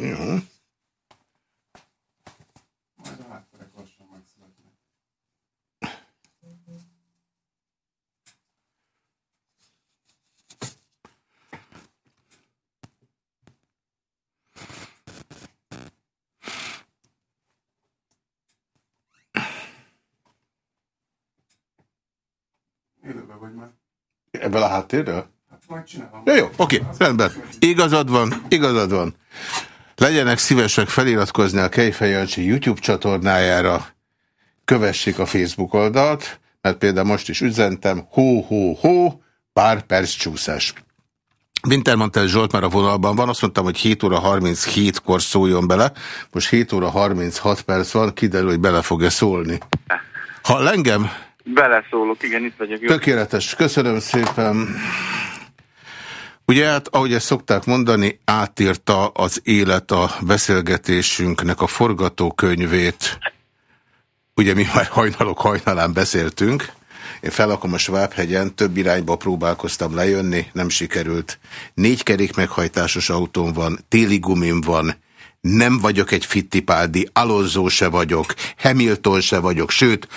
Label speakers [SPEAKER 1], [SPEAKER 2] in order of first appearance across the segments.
[SPEAKER 1] Jó. Ebből a háttérről? Jó, jó, oké, rendben. Igazad van, igazad van. Legyenek szívesek feliratkozni a Kejfejancsi YouTube csatornájára, kövessék a Facebook oldalt, mert például most is üzentem, hó-hó-hó, pár perc csúszás. Wintermantel Zsolt már a vonalban van, azt mondtam, hogy 7 óra 37-kor szóljon bele, most 7 óra 36 perc van, kiderül, hogy bele fog-e szólni. Ha engem?
[SPEAKER 2] Beleszólok, igen, itt vagyok.
[SPEAKER 1] Tökéletes, köszönöm szépen. Ugye hát, ahogy ezt szokták mondani, átírta az élet a beszélgetésünknek a forgatókönyvét. Ugye mi már hajnalok hajnalán beszéltünk. Én felakom a Svábhegyen, több irányba próbálkoztam lejönni, nem sikerült. Négy kerék meghajtásos autón van, téli gumim van, nem vagyok egy fittipáldi, Alonso se vagyok, Hamilton se vagyok, sőt,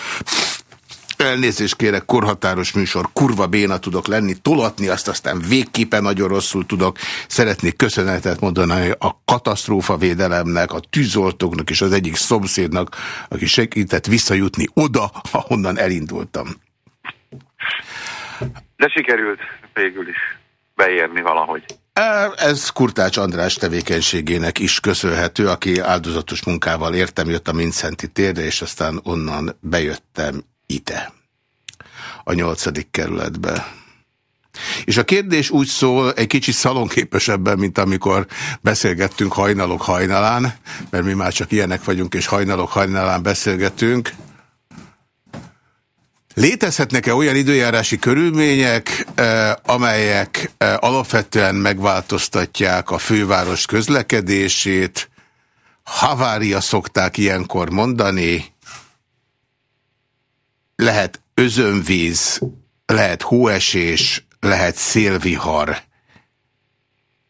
[SPEAKER 1] Elnézést kérek, korhatáros műsor, kurva béna tudok lenni, tolatni azt aztán végképpen nagyon rosszul tudok. Szeretnék köszönetet mondani a katasztrófa védelemnek, a tűzoltóknak és az egyik szomszédnak, aki segített visszajutni oda, ahonnan elindultam.
[SPEAKER 2] De sikerült végül is beérni valahogy.
[SPEAKER 1] E, ez Kurtács András tevékenységének is köszönhető, aki áldozatos munkával értem, jött a Mincenti térre, és aztán onnan bejöttem ide, a nyolcadik kerületbe. És a kérdés úgy szól, egy kicsit szalonképesebben, mint amikor beszélgettünk hajnalok hajnalán, mert mi már csak ilyenek vagyunk, és hajnalok hajnalán beszélgetünk. Létezhetnek-e olyan időjárási körülmények, eh, amelyek eh, alapvetően megváltoztatják a főváros közlekedését? Havária szokták ilyenkor mondani, lehet özönvíz, lehet hóesés, lehet szélvihar.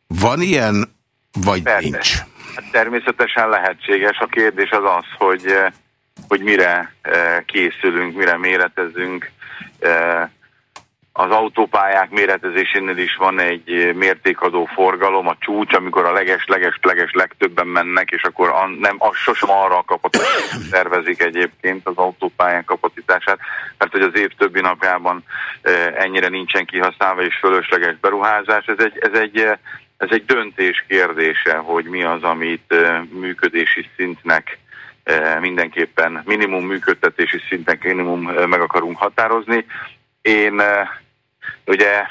[SPEAKER 1] Van ilyen, vagy Persze. nincs?
[SPEAKER 2] Hát természetesen lehetséges. A kérdés az az, hogy, eh, hogy mire eh, készülünk, mire méretezünk, eh, az autópályák méretezésénél is van egy mértékadó forgalom, a csúcs, amikor a leges-leges-leges legtöbben mennek, és akkor a, nem, a, sosem arra a kapacitását tervezik egyébként az autópályák kapacitását, mert hogy az év többi napjában e, ennyire nincsen kihasználva és fölösleges beruházás. Ez egy, ez egy, ez egy döntés kérdése, hogy mi az, amit működési szintnek mindenképpen minimum működtetési szinten minimum meg akarunk határozni. Én Ugye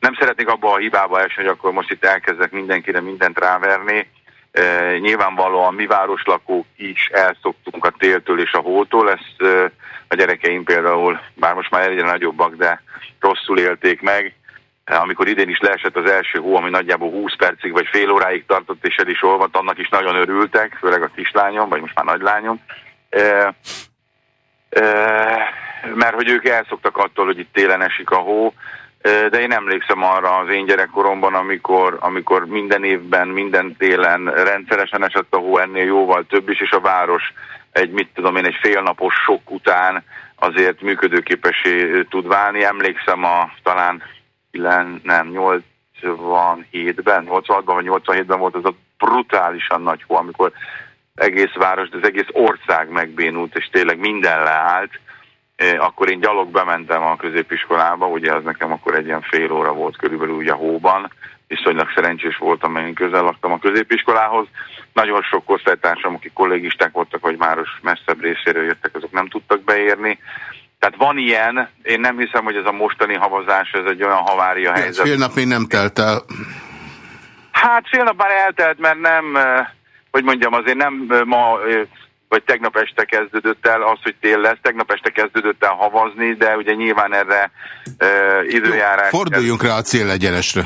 [SPEAKER 2] nem szeretnék abba a hibába esni, hogy akkor most itt elkezdek mindenkire mindent ráverni. E, nyilvánvalóan mi városlakók is elszoktunk a téltől és a hótól, ezt e, a gyerekeim például, bár most már egyre nagyobbak, de rosszul élték meg. E, amikor idén is leesett az első hó, ami nagyjából 20 percig vagy fél óráig tartott, és el is olvadt, annak is nagyon örültek, főleg a kislányom, vagy most már nagylányom. E, mert hogy ők elszoktak attól, hogy itt télen esik a hó, de én emlékszem arra az én gyerekkoromban, amikor, amikor minden évben, minden télen rendszeresen esett a hó, ennél jóval több is, és a város egy, mit tudom én, egy félnapos sok után azért működőképessé tud válni. Emlékszem a talán nem, 87-ben, 86-ban vagy 87-ben volt az a brutálisan nagy hó, amikor egész város, de az egész ország megbénult, és tényleg minden leállt akkor én gyalog bementem a középiskolába, ugye az nekem akkor egy ilyen fél óra volt körülbelül ugye hóban, viszonylag szerencsés voltam, mert én közel laktam a középiskolához. Nagyon sok osztálytársam, akik kollégisták voltak, vagy már messzebb részéről jöttek, azok nem tudtak beérni. Tehát van ilyen, én nem hiszem, hogy ez a mostani havazás, ez egy olyan havária helyzet.
[SPEAKER 1] Fél nap még nem telt el.
[SPEAKER 2] Hát fél nap már eltelt, mert nem, hogy mondjam, azért nem ma vagy tegnap este kezdődött el az, hogy tél lesz, tegnap este kezdődött el havazni, de ugye nyilván erre e, időjárás...
[SPEAKER 1] Jó, forduljunk rá a célegyenesre.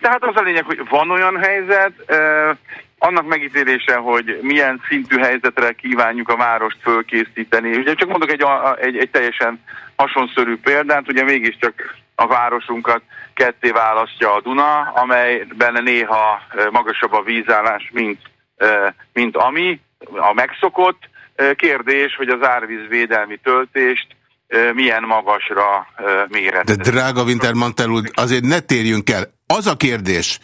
[SPEAKER 2] Tehát az a lényeg, hogy van olyan helyzet, annak megítélése, hogy milyen szintű helyzetre kívánjuk a várost fölkészíteni. Ugye csak mondok egy, egy, egy teljesen hasonszörű példát, ugye mégiscsak a városunkat ketté választja a Duna, amelyben néha magasabb a vízállás, mint, mint ami, a megszokott. Kérdés, hogy az árvízvédelmi töltést milyen magasra méret.
[SPEAKER 1] De drága Wintermantel úr, azért ne térjünk el. Az a kérdés,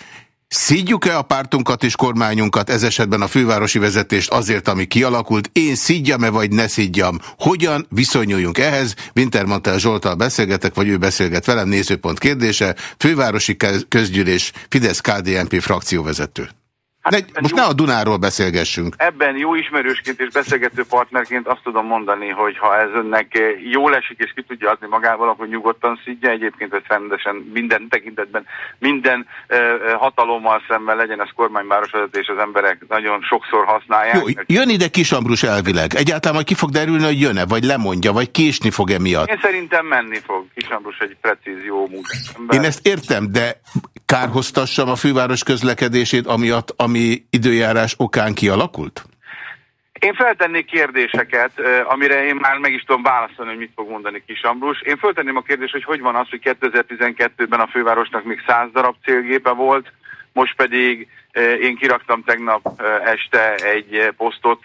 [SPEAKER 1] Szidjuk-e a pártunkat és kormányunkat, ez esetben a fővárosi vezetést azért, ami kialakult? Én szidjam-e, vagy ne szidjam? Hogyan viszonyuljunk ehhez? Wintermantel Zsoltal beszélgetek, vagy ő beszélget velem, nézőpont kérdése. Fővárosi közgyűlés, Fidesz-KDNP frakcióvezető. Hát ne, most jó, ne a Dunáról beszélgessünk.
[SPEAKER 2] Ebben jó ismerősként és beszélgető partnerként azt tudom mondani, hogy ha ez önnek jól esik és ki tudja adni magával, akkor nyugodtan szidja. Egyébként ez rendesen minden tekintetben, minden uh, hatalommal szemben legyen ez kormányvárosvezetés, az emberek nagyon sokszor használják. Jó,
[SPEAKER 1] jön ide Kisambrus elvileg. Egyáltalán majd ki fog derülni, hogy jön-e, vagy lemondja, vagy késni fog-e miatt?
[SPEAKER 2] Én szerintem menni fog. Kisambrus egy precíz jó munkás.
[SPEAKER 1] Én ezt értem, de kárhoztassam a főváros közlekedését, amiatt, ami időjárás okán kialakult?
[SPEAKER 2] Én feltennék kérdéseket, amire én már meg is tudom válaszolni, hogy mit fog mondani Kis Ambrus. Én feltenném a kérdést, hogy hogy van az, hogy 2012-ben a fővárosnak még 100 darab célgépe volt, most pedig én kiraktam tegnap este egy posztot,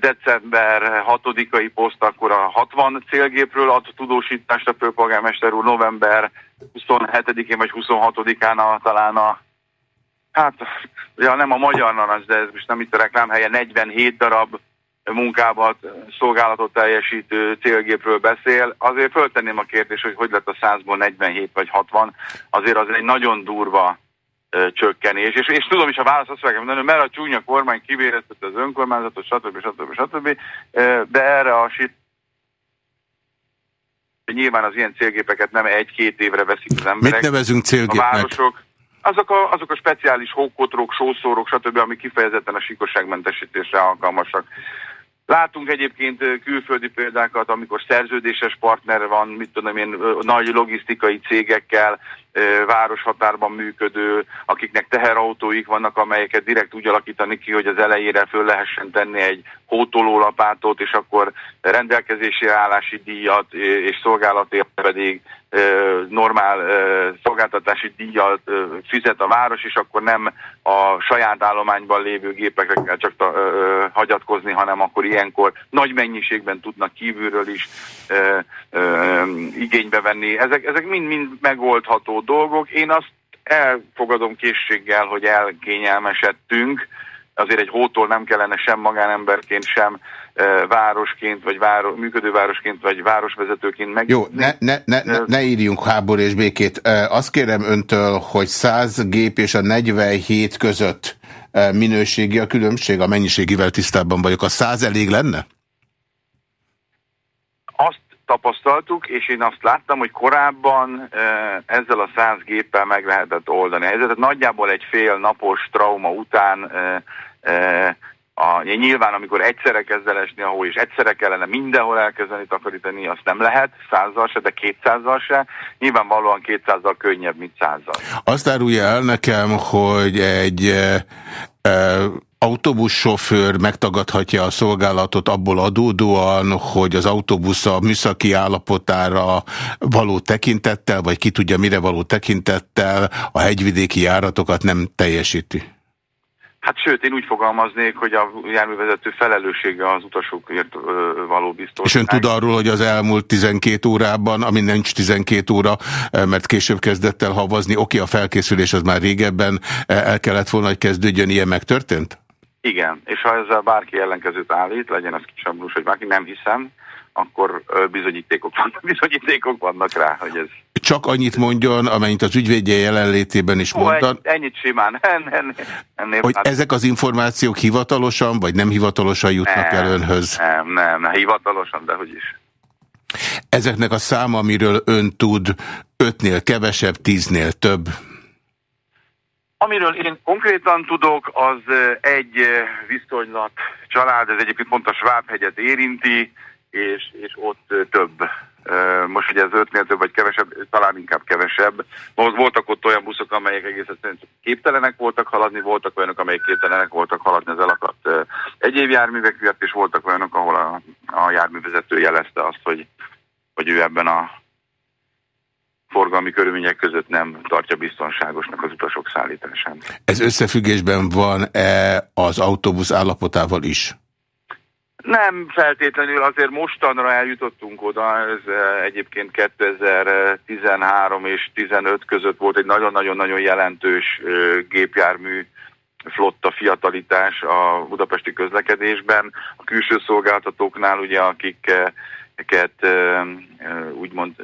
[SPEAKER 2] december 6-ai poszt, akkor a 60 célgépről ad tudósítást a főpolgármester úr november 27-én vagy 26-án talán a hát, ja, nem a magyar narancs, de ez most nem itt a reklámhelye, 47 darab munkábat, szolgálatot teljesítő célgépről beszél. Azért föltenném a kérdést, hogy hogy lett a 100-ból 47 vagy 60, azért az egy nagyon durva csökkenés. És, és tudom is a válasz azt fogják mondani, mert a csúnya kormány kivéreztette az önkormányzatot, stb. stb. stb. De erre a sit nyilván az ilyen célgépeket nem egy-két évre veszik az emberek.
[SPEAKER 1] Mit nevezünk célgépnek?
[SPEAKER 2] A városok, azok a, azok a speciális hókotrók, sószórok, stb., amik kifejezetten a sikosságmentesítésre alkalmasak. Látunk egyébként külföldi példákat, amikor szerződéses partner van, mit tudom én, nagy logisztikai cégekkel, városhatárban működő, akiknek teherautóik vannak, amelyeket direkt úgy alakítani ki, hogy az elejére föl lehessen tenni egy hótolólapátot, és akkor rendelkezési állási díjat és szolgálatért pedig normál szolgáltatási díjat fizet a város, és akkor nem a saját állományban lévő gépekre kell csak hagyatkozni, hanem akkor ilyenkor nagy mennyiségben tudnak kívülről is igénybe venni. Ezek, ezek mind-mind megoldható dolgok. Én azt elfogadom készséggel, hogy elkényelmesedtünk, azért egy hótól nem kellene sem magánemberként, sem e, városként, vagy váro, működővárosként, vagy városvezetőként meg.
[SPEAKER 1] Jó, ne, ne, ne, ne, ne írjunk háború és békét. E, azt kérem öntől, hogy 100 gép és a 47 között e, minőségi a különbség, a mennyiségivel tisztában vagyok. A 100 elég lenne?
[SPEAKER 2] Tapasztaltuk, és én azt láttam, hogy korábban ezzel a száz géppel meg lehetett oldani a helyzetet. Nagyjából egy fél napos trauma után a, nyilván, amikor egyszerre kezd el esni a hó, és egyszerre kellene mindenhol elkezdeni takarítani, azt nem lehet, százzal se, de kétszázzal se. Nyilvánvalóan kétszázzal könnyebb, mint százzal.
[SPEAKER 1] Azt árulja el nekem, hogy egy e, e, autóbussofőr megtagadhatja a szolgálatot abból adódóan, hogy az autóbusz a műszaki állapotára való tekintettel, vagy ki tudja mire való tekintettel a hegyvidéki járatokat nem teljesíti?
[SPEAKER 2] Hát sőt, én úgy fogalmaznék, hogy a járművezető felelőssége az utasokért való biztos.
[SPEAKER 1] És ön tud arról, hogy az elmúlt 12 órában, ami nincs 12 óra, mert később kezdett el havazni, oké, a felkészülés az már régebben el kellett volna, hogy kezdődjön, ilyen megtörtént?
[SPEAKER 2] Igen, és ha ezzel bárki ellenkezőt állít, legyen az kisambrus, hogy bárki, nem hiszem, akkor bizonyítékok, vannak, bizonyítékok vannak rá, hogy ez...
[SPEAKER 1] Csak annyit mondjon, amennyit az ügyvédje jelenlétében is mondta.
[SPEAKER 2] Ennyit, ennyit simán. En,
[SPEAKER 1] ennél hogy már... ezek az információk hivatalosan, vagy nem hivatalosan jutnak nem, el önhöz?
[SPEAKER 2] Nem, nem, nem, hivatalosan, de hogy is.
[SPEAKER 1] Ezeknek a száma, amiről ön tud, ötnél kevesebb, tíznél több?
[SPEAKER 2] Amiről én konkrétan tudok, az egy viszonylat család, ez egyébként pont a Svábhegyet érinti, és, és ott több most ugye ez 5-nél több vagy kevesebb, talán inkább kevesebb. Voltak ott olyan buszok, amelyek egész egyszerűen képtelenek voltak haladni, voltak olyanok, amelyek képtelenek voltak haladni az elakadt egyéb járművek miatt, és voltak olyanok, ahol a, a járművezető jelezte azt, hogy, hogy ő ebben a forgalmi körülmények között nem tartja biztonságosnak az utasok szállítását.
[SPEAKER 1] Ez összefüggésben van-e az autóbusz állapotával is?
[SPEAKER 2] Nem feltétlenül, azért mostanra eljutottunk oda, ez eh, egyébként 2013 és 15 között volt egy nagyon-nagyon-nagyon jelentős eh, gépjármű flotta fiatalitás a budapesti közlekedésben. A külső szolgáltatóknál ugye, akiket eh, úgymond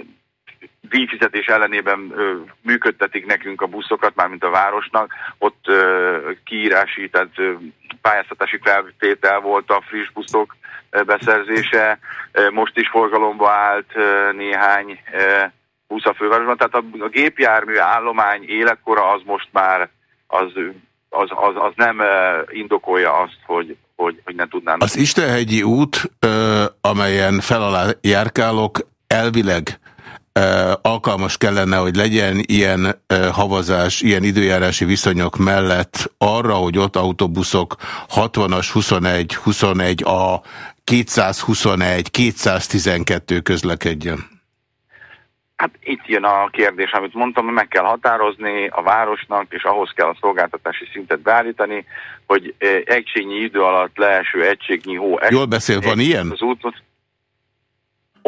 [SPEAKER 2] díjfizetés ellenében ö, működtetik nekünk a buszokat, mármint a városnak, ott ö, kiírási, tehát ö, pályáztatási feltétel volt a friss buszok ö, beszerzése, ö, most is forgalomba állt ö, néhány ö, busz a fővárosban, tehát a, a gépjármű állomány életkora az most már az, az, az, az nem indokolja azt, hogy, hogy, hogy ne tudnának.
[SPEAKER 1] Az Istenhegyi út, amelyen felalá járkálok, elvileg alkalmas kellene, hogy legyen ilyen havazás, ilyen időjárási viszonyok mellett arra, hogy ott autóbuszok 60-as, 21, 21 a 221, 212 közlekedjen?
[SPEAKER 2] Hát itt jön a kérdés, amit mondtam, hogy meg kell határozni a városnak, és ahhoz kell a szolgáltatási szintet beállítani, hogy egységnyi idő alatt leeső egységnyi hó...
[SPEAKER 1] Jól beszél, van ilyen? Az útot,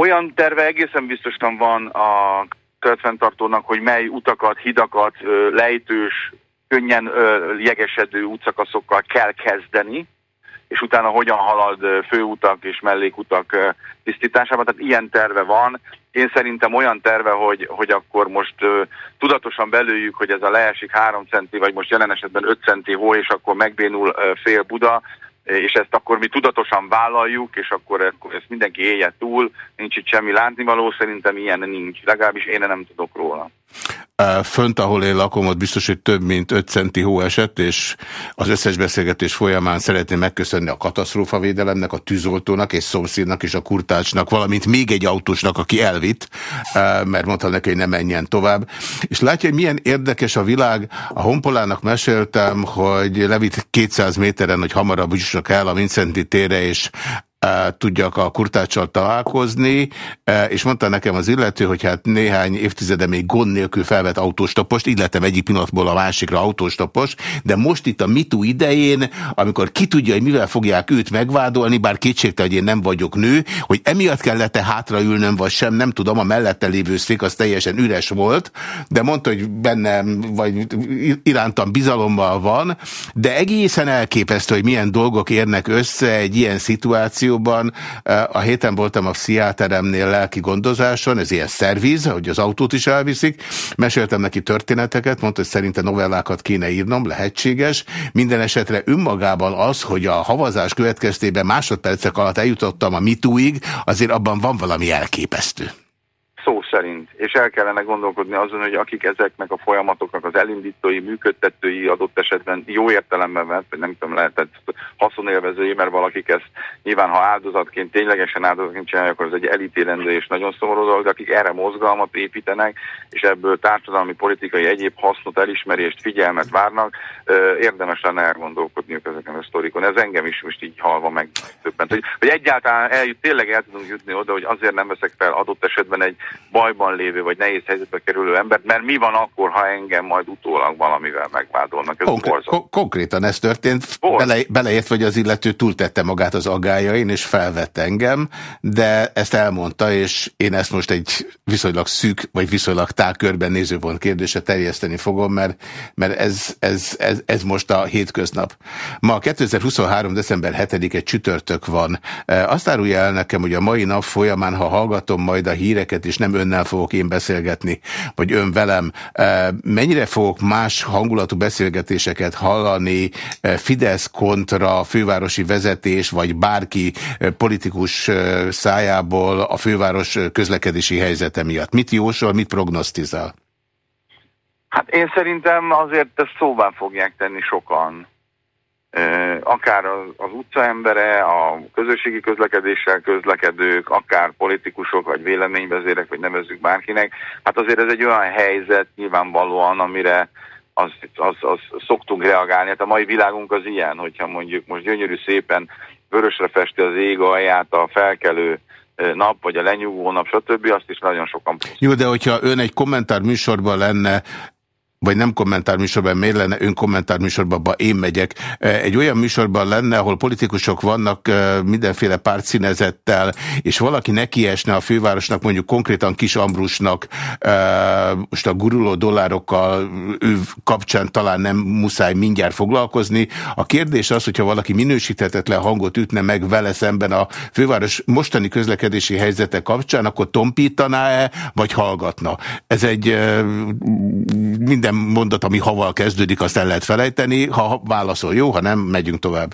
[SPEAKER 2] olyan terve egészen biztosan van a körfenntartónak, hogy mely utakat, hidakat, lejtős, könnyen jegesedő útszakaszokkal kell kezdeni, és utána hogyan halad főutak és mellékutak tisztításában. Tehát ilyen terve van. Én szerintem olyan terve, hogy, hogy akkor most tudatosan belőjük, hogy ez a leesik 3 centi, vagy most jelen esetben 5 centi hó, és akkor megbénul fél Buda és ezt akkor mi tudatosan vállaljuk, és akkor, ezt mindenki élje túl, nincs itt semmi látnivaló, szerintem ilyen nincs, legalábbis én nem tudok róla.
[SPEAKER 1] Fönt, ahol én lakom, ott biztos, hogy több mint 5 centi hó esett, és az összes beszélgetés folyamán szeretném megköszönni a katasztrófavédelemnek, a tűzoltónak és szomszédnak és a kurtácsnak, valamint még egy autósnak, aki elvitt, mert mondta neki, hogy ne menjen tovább. És látja, hogy milyen érdekes a világ. A Honpolának meséltem, hogy levitt 200 méteren, hogy hamarabb jussak el a Vincenti térre, és tudjak a kurtáccsal találkozni, és mondta nekem az illető, hogy hát néhány évtizede még gond nélkül felvett autóstopost, lettem egyik pillanatból a másikra autóstopos, de most itt a mitu idején, amikor ki tudja, hogy mivel fogják őt megvádolni, bár kétségte, hogy én nem vagyok nő, hogy emiatt kellett-e hátraülnöm, vagy sem, nem tudom, a mellette lévő szék az teljesen üres volt, de mondta, hogy bennem, vagy irántam bizalommal van, de egészen elképesztő, hogy milyen dolgok érnek össze egy ilyen szituáció, stúdióban. A héten voltam a pszichiáteremnél lelki gondozáson, ez ilyen szerviz, hogy az autót is elviszik. Meséltem neki történeteket, mondta, hogy szerinte novellákat kéne írnom, lehetséges. Minden esetre önmagában az, hogy a havazás következtében másodpercek alatt eljutottam a mitúig, azért abban van valami elképesztő
[SPEAKER 2] szó szerint, és el kellene gondolkodni azon, hogy akik ezeknek a folyamatoknak az elindítói, működtetői adott esetben jó értelemben vett, nem tudom, lehetett haszonélvezői, mert valakik ezt nyilván, ha áldozatként, ténylegesen áldozatként csinálják, akkor ez egy elítélendő és nagyon szomorú dolog, de akik erre mozgalmat építenek, és ebből társadalmi, politikai, egyéb hasznot, elismerést, figyelmet várnak, érdemes lenne elgondolkodniuk ezeken a sztorikon. Ez engem is most így halva meg többent. Hogy, hogy egyáltalán eljut, tényleg el tudunk jutni oda, hogy azért nem veszek fel adott esetben egy bajban lévő vagy nehéz helyzetbe kerülő embert, mert mi van akkor, ha engem majd utólag valamivel megvádolnak? Ez Konkr
[SPEAKER 1] kon konkrétan ez történt, bele beleért, hogy az illető túltette magát az agályain, és felvett engem, de ezt elmondta, és én ezt most egy viszonylag szűk, vagy viszonylag körben nézőpont kérdése terjeszteni fogom, mert, mert ez, ez, ez, ez most a hétköznap. Ma 2023. december 7-e csütörtök van. Azt árulja el nekem, hogy a mai nap folyamán, ha hallgatom majd a híreket, és nem önnel fogok én beszélgetni, vagy ön velem. Mennyire fogok más hangulatú beszélgetéseket hallani Fidesz kontra fővárosi vezetés, vagy bárki politikus szájából a főváros közlekedési helyzete miatt? Mit jósol, mit prognosztizál?
[SPEAKER 2] Hát én szerintem azért ezt szóvá fogják tenni sokan akár az, utcaembere, a közösségi közlekedéssel közlekedők, akár politikusok, vagy véleményvezérek, vagy nevezzük bárkinek, hát azért ez egy olyan helyzet nyilvánvalóan, amire az, az, az szoktunk reagálni. Hát a mai világunk az ilyen, hogyha mondjuk most gyönyörű szépen vörösre festi az ég alját a felkelő nap, vagy a lenyugvó nap, stb. azt is nagyon sokan...
[SPEAKER 1] Jó, de hogyha ön egy kommentár műsorban lenne, vagy nem kommentárműsorban, miért lenne ön kommentárműsorban, én megyek. Egy olyan műsorban lenne, ahol politikusok vannak mindenféle pártszínezettel, és valaki nekiesne a fővárosnak, mondjuk konkrétan Kis Ambrusnak, most a guruló dollárokkal ő kapcsán talán nem muszáj mindjárt foglalkozni. A kérdés az, hogyha valaki minősíthetetlen hangot ütne meg vele szemben a főváros mostani közlekedési helyzete kapcsán, akkor tompítaná-e, vagy hallgatna? Ez egy minden minden mondat, ami haval kezdődik, azt el lehet felejteni. Ha válaszol jó, ha nem, megyünk tovább.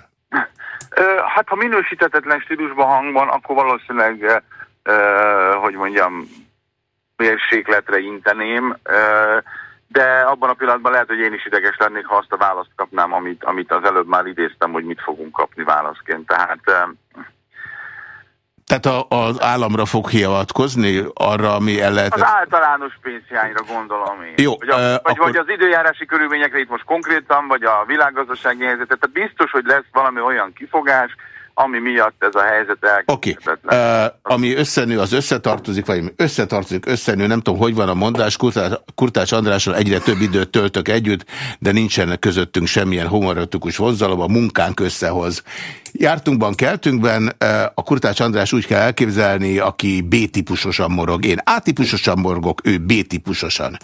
[SPEAKER 2] Hát, ha minősítetetlen stílusban hangban, akkor valószínűleg, hogy mondjam, mérsékletre inteném, de abban a pillanatban lehet, hogy én is ideges lennék, ha azt a választ kapnám, amit, amit az előbb már idéztem, hogy mit fogunk kapni válaszként. Tehát
[SPEAKER 1] tehát a, az államra fog hiavatkozni arra, ami el lehet...
[SPEAKER 2] Az általános pénzhiányra gondolom én.
[SPEAKER 1] Jó,
[SPEAKER 2] vagy, a, uh, vagy, akkor... vagy az időjárási körülményekre itt most konkrétan, vagy a világgazdasági helyzetet. Tehát biztos, hogy lesz valami olyan kifogás, ami miatt ez a helyzet
[SPEAKER 1] elképzelhetetlen. Okay. Uh, ami összenő, az összetartozik, vagy összetartozik, összenő, nem tudom, hogy van a mondás, Kurtás, Kurtás Andrással egyre több időt töltök együtt, de nincsen közöttünk semmilyen homorotikus vonzalom, a munkánk összehoz. Jártunkban, keltünkben, a Kurtás András úgy kell elképzelni, aki B-típusosan morog. Én A-típusosan morgok, ő B-típusosan.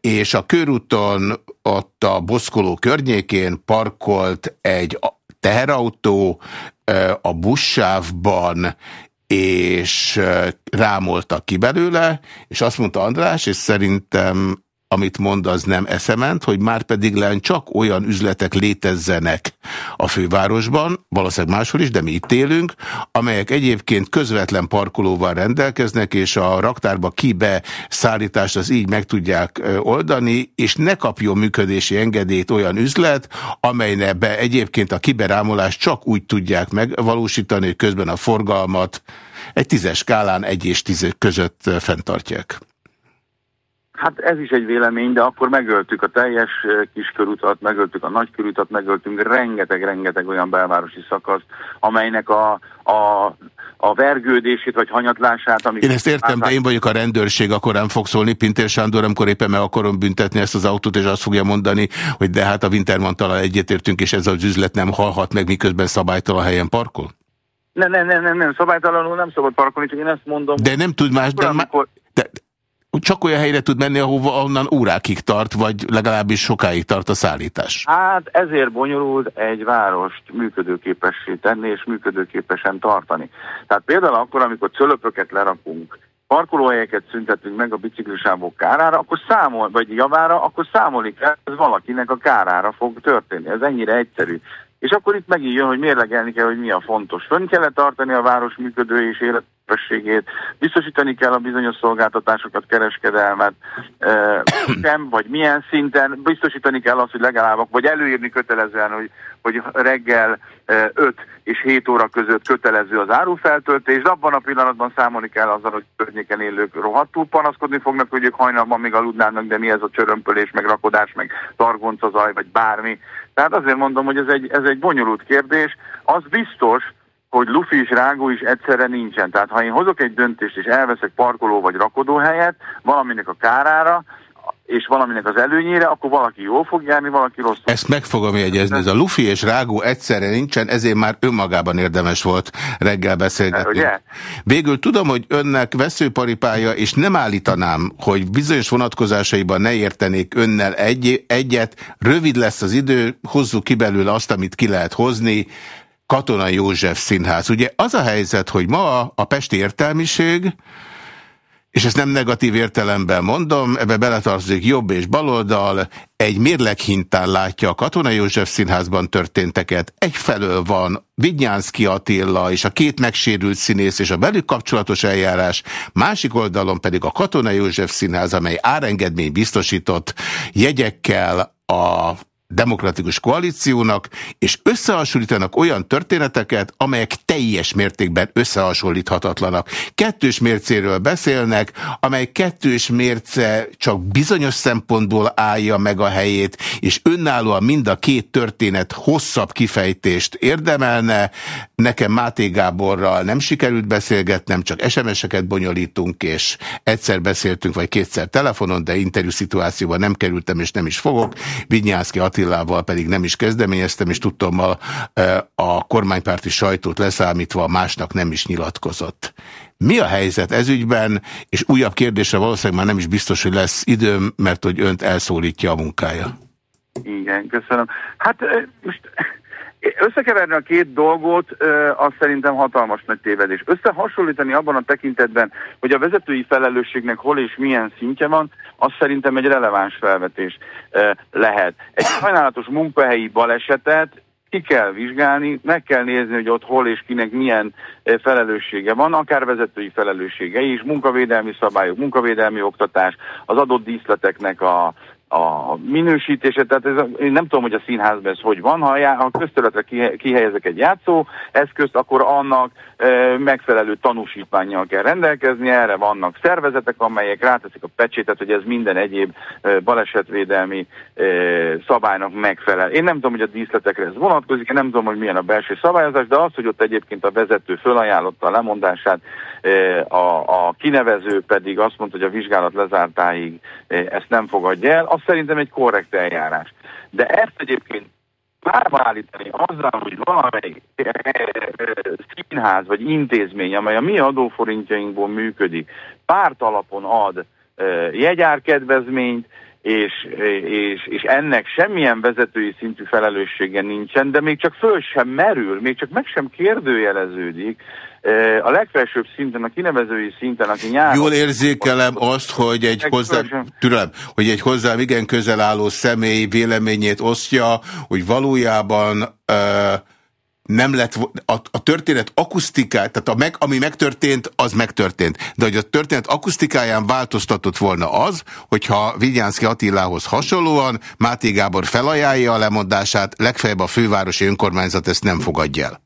[SPEAKER 1] És a körúton, ott a Boszkoló környékén parkolt egy teherautó a buszsávban, és rámoltak ki belőle, és azt mondta András, és szerintem amit mond, az nem eszement, hogy már pedig len csak olyan üzletek létezzenek a fővárosban, valószínűleg máshol is, de mi itt élünk, amelyek egyébként közvetlen parkolóval rendelkeznek, és a raktárba kibe szállítást az így meg tudják oldani, és ne kapjon működési engedélyt olyan üzlet, amelyne be egyébként a kiberámolást csak úgy tudják megvalósítani, hogy közben a forgalmat egy tízes skálán egy és tíz között fenntartják.
[SPEAKER 2] Hát ez is egy vélemény, de akkor megöltük a teljes kiskörútat, megöltük a nagykörútat, megöltünk rengeteg-rengeteg olyan belvárosi szakasz, amelynek a, a, a vergődését vagy hanyatlását...
[SPEAKER 1] Amit én ezt értem, de én vagyok a rendőrség, akkor nem fog szólni Pintér Sándor, amikor éppen meg akarom büntetni ezt az autót, és azt fogja mondani, hogy de hát a Wintermantal egyetértünk, és ez az üzlet nem halhat meg, miközben szabálytalan helyen parkol?
[SPEAKER 2] Nem, nem, nem, nem, nem, szabálytalanul nem szabad parkolni, csak én ezt mondom.
[SPEAKER 1] De nem tud más, de, amikor... de csak olyan helyre tud menni, ahova onnan órákig tart, vagy legalábbis sokáig tart a szállítás.
[SPEAKER 2] Hát ezért bonyolult egy várost működőképessé tenni, és működőképesen tartani. Tehát például akkor, amikor cölöpöket lerakunk, parkolóhelyeket szüntetünk meg a biciklisávok kárára, akkor számol, vagy javára, akkor számolni kell, ez valakinek a kárára fog történni. Ez ennyire egyszerű. És akkor itt megint jön, hogy mérlegelni kell, hogy mi a fontos. Fönn kell tartani a város működő és életképességét, biztosítani kell a bizonyos szolgáltatásokat, kereskedelmet, sem, vagy milyen szinten, biztosítani kell azt, hogy legalább, vagy előírni kötelezően, hogy, hogy reggel 5 és 7 óra között kötelező az árufeltöltés, de abban a pillanatban számolni kell azzal, hogy környéken élők rohadtul panaszkodni fognak, hogy ők hajnalban még aludnának, de mi ez a csörömpölés, meg rakodás, meg targoncazaj, vagy bármi. Tehát azért mondom, hogy ez egy, ez egy bonyolult kérdés. Az biztos, hogy lufi és rágó is egyszerre nincsen. Tehát ha én hozok egy döntést és elveszek parkoló vagy rakodóhelyet valaminek a kárára, és valaminek az előnyére, akkor valaki jól fog járni, valaki rosszul.
[SPEAKER 1] Ezt meg fogom jegyezni, ez a lufi és rágó egyszerre nincsen, ezért már önmagában érdemes volt reggel beszélgetni. Ugye? Végül tudom, hogy önnek veszőparipája, és nem állítanám, hogy bizonyos vonatkozásaiban ne értenék önnel egy, egyet, rövid lesz az idő, hozzuk ki belőle azt, amit ki lehet hozni, Katona József Színház. Ugye az a helyzet, hogy ma a pesti értelmiség, és ezt nem negatív értelemben mondom, ebbe beletartozik jobb és baloldal, egy mérleghintán látja a Katona József Színházban történteket. Egyfelől van Vignyánszki Attila és a két megsérült színész és a velük kapcsolatos eljárás, másik oldalon pedig a Katona József Színház, amely árengedmény biztosított jegyekkel a demokratikus koalíciónak, és összehasonlítanak olyan történeteket, amelyek teljes mértékben összehasonlíthatatlanak. Kettős mércéről beszélnek, amely kettős mérce csak bizonyos szempontból állja meg a helyét, és önállóan mind a két történet hosszabb kifejtést érdemelne. Nekem Máté Gáborral nem sikerült beszélgetnem, csak SMS-eket bonyolítunk, és egyszer beszéltünk, vagy kétszer telefonon, de interjú szituációban nem kerültem, és nem is fogok. Vinyánszki Attilával pedig nem is kezdeményeztem, és tudtam a, a kormánypárti sajtót leszámítva másnak nem is nyilatkozott. Mi a helyzet ezügyben, és újabb kérdésre valószínűleg már nem is biztos, hogy lesz időm, mert hogy önt elszólítja a munkája.
[SPEAKER 2] Igen, köszönöm. Hát most Összekeverni a két dolgot, az szerintem hatalmas nagy tévedés. Összehasonlítani abban a tekintetben, hogy a vezetői felelősségnek hol és milyen szintje van, az szerintem egy releváns felvetés lehet. Egy sajnálatos munkahelyi balesetet ki kell vizsgálni, meg kell nézni, hogy ott hol és kinek milyen felelőssége van, akár vezetői felelőssége is, munkavédelmi szabályok, munkavédelmi oktatás, az adott díszleteknek a, a minősítése, tehát ez, én nem tudom, hogy a színházban ez hogy van, ha a közterületre kihelyezek egy játszó eszközt, akkor annak e, megfelelő tanúsítványjal kell rendelkezni, erre vannak szervezetek, amelyek ráteszik a pecsétet, hogy ez minden egyéb e, balesetvédelmi e, szabálynak megfelel. Én nem tudom, hogy a díszletekre ez vonatkozik, én nem tudom, hogy milyen a belső szabályozás, de az, hogy ott egyébként a vezető fölajánlotta a lemondását, a, a kinevező pedig azt mondta, hogy a vizsgálat lezártáig ezt nem fogadja el, az szerintem egy korrekt eljárás. De ezt egyébként párba állítani azzal, hogy valamelyik színház vagy intézmény, amely a mi adóforintjainkból működik, párt alapon ad jegyárkedvezményt, és, és, és ennek semmilyen vezetői szintű felelőssége nincsen, de még csak föl sem merül, még csak meg sem kérdőjeleződik, a legfelsőbb szinten, a kinevezői szinten, aki nyáron...
[SPEAKER 1] Jól érzékelem azt, hogy egy, hozzá, türelem, hogy egy hozzám igen közel álló személy véleményét osztja, hogy valójában uh, nem lett, a, a történet akusztikát, tehát a meg, ami megtörtént, az megtörtént. De hogy a történet akusztikáján változtatott volna az, hogyha Vigyánszki Attilához hasonlóan Máté Gábor felajánlja a lemondását, legfeljebb a fővárosi önkormányzat ezt nem fogadja el.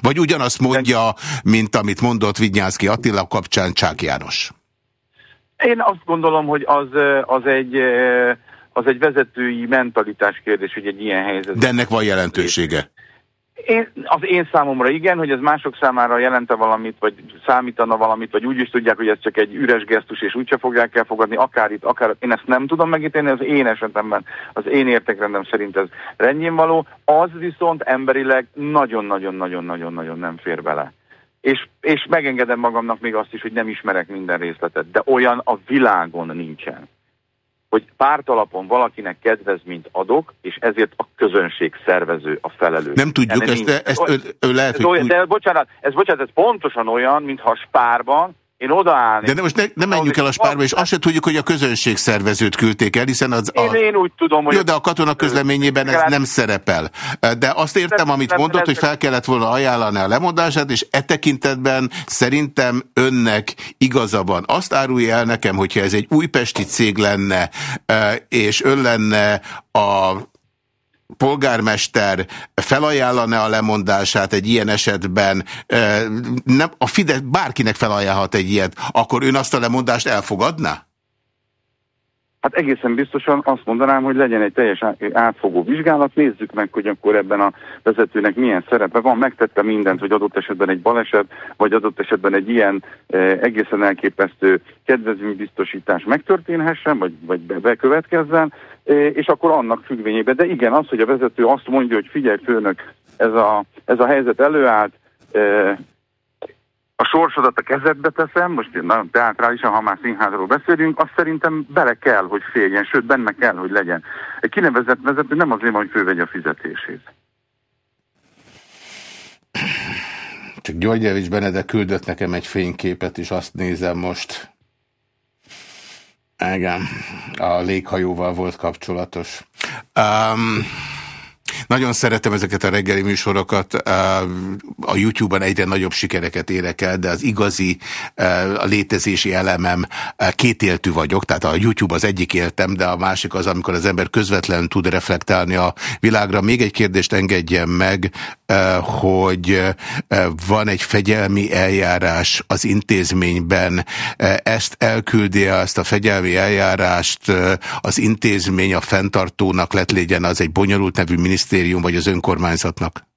[SPEAKER 1] Vagy ugyanazt mondja, mint amit mondott Vigyánszki Attila kapcsán Csák János?
[SPEAKER 2] Én azt gondolom, hogy az, az egy az egy vezetői mentalitás kérdés, hogy egy ilyen helyzet.
[SPEAKER 1] De ennek van jelentősége.
[SPEAKER 2] Én, az én számomra igen, hogy ez mások számára jelente valamit, vagy számítana valamit, vagy úgy is tudják, hogy ez csak egy üres gesztus, és úgyse fogják elfogadni, akár itt, akár én ezt nem tudom megítélni, az én esetemben, az én értékrendem szerint ez rendjén való, az viszont emberileg nagyon-nagyon-nagyon-nagyon-nagyon nem fér bele. És, és megengedem magamnak még azt is, hogy nem ismerek minden részletet, de olyan a világon nincsen hogy pártalapon valakinek kedvezményt adok, és ezért a közönség szervező a felelős.
[SPEAKER 1] Nem tudjuk, ezt, ezt ő, ő lehet,
[SPEAKER 2] ez hogy... Olyan, de bocsánat, ez, bocsánat, ez pontosan olyan, mintha a spárban én odaállnék.
[SPEAKER 1] De most ne, ne menjünk el a spárba, és azt se tudjuk, hogy a közönség szervezőt küldték el, hiszen az...
[SPEAKER 2] A... Én, én úgy tudom, hogy...
[SPEAKER 1] Jó, de a katona közleményében ez nem szerepel. De azt értem, amit mondott, hogy fel kellett volna ajánlani a lemondását, és e tekintetben szerintem önnek igaza van. Azt árulja el nekem, hogyha ez egy újpesti cég lenne, e, és ön lenne a polgármester felajánlana a lemondását egy ilyen esetben, nem, a Fidesz bárkinek felajánlhat egy ilyet, akkor ön azt a lemondást elfogadná?
[SPEAKER 2] Hát egészen biztosan azt mondanám, hogy legyen egy teljes átfogó vizsgálat, nézzük meg, hogy akkor ebben a vezetőnek milyen szerepe van, megtette mindent, hogy adott esetben egy baleset, vagy adott esetben egy ilyen egészen elképesztő kedvezménybiztosítás megtörténhessen, vagy, vagy bekövetkezzen, és akkor annak függvényében. De igen, az, hogy a vezető azt mondja, hogy figyelj főnök, ez a, ez a helyzet előállt, a sorsodat a kezedbe teszem, most nagyon teátrálisan, ha már színházról beszélünk, azt szerintem bele kell, hogy féljen, sőt benne kell, hogy legyen. Egy kinevezett vezető nem azért, hogy fővegye a fizetését.
[SPEAKER 1] Csak Györgyevics Benedek küldött nekem egy fényképet, és azt nézem most. Igen, a léghajóval volt kapcsolatos. Um, Nagyon szeretem ezeket a reggeli műsorokat. A YouTube-ban egyre nagyobb sikereket érek el, de az igazi a létezési elemem kétéltű vagyok, tehát a YouTube az egyik éltem, de a másik az, amikor az ember közvetlenül tud reflektálni a világra. Még egy kérdést engedjen meg, hogy van egy fegyelmi eljárás az intézményben. Ezt elküldi -e ezt a fegyelmi eljárást az intézmény a fenntartónak lett légyen az egy bonyolult nevű minisztérium vagy az önkormányzatnak?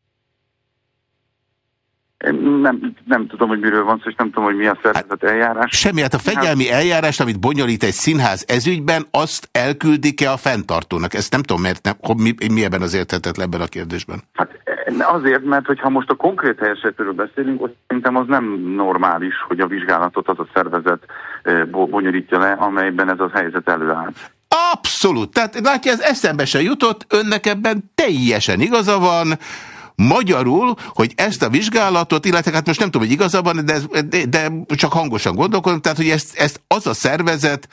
[SPEAKER 2] Nem, nem tudom, hogy miről van szó, és nem tudom, hogy mi a szervezet hát, eljárás.
[SPEAKER 1] Semmi, hát a fegyelmi eljárást, amit bonyolít egy színház ezügyben, azt elküldik-e a fenntartónak? Ezt nem tudom, miért nem, mi, mi ebben az érthetetlen ebben a kérdésben?
[SPEAKER 2] Hát azért, mert hogyha most a konkrét helyesetről beszélünk, ott szerintem az nem normális, hogy a vizsgálatot az a szervezet eh, bonyolítja le, amelyben ez a helyzet előállt.
[SPEAKER 1] Abszolút. Tehát látja, ez eszembe se jutott, önnek ebben teljesen igaza van, Magyarul, hogy ezt a vizsgálatot, illetve hát most nem tudom, hogy igaza van, de, de, de csak hangosan gondolkodom, tehát hogy ezt, ezt az a szervezet,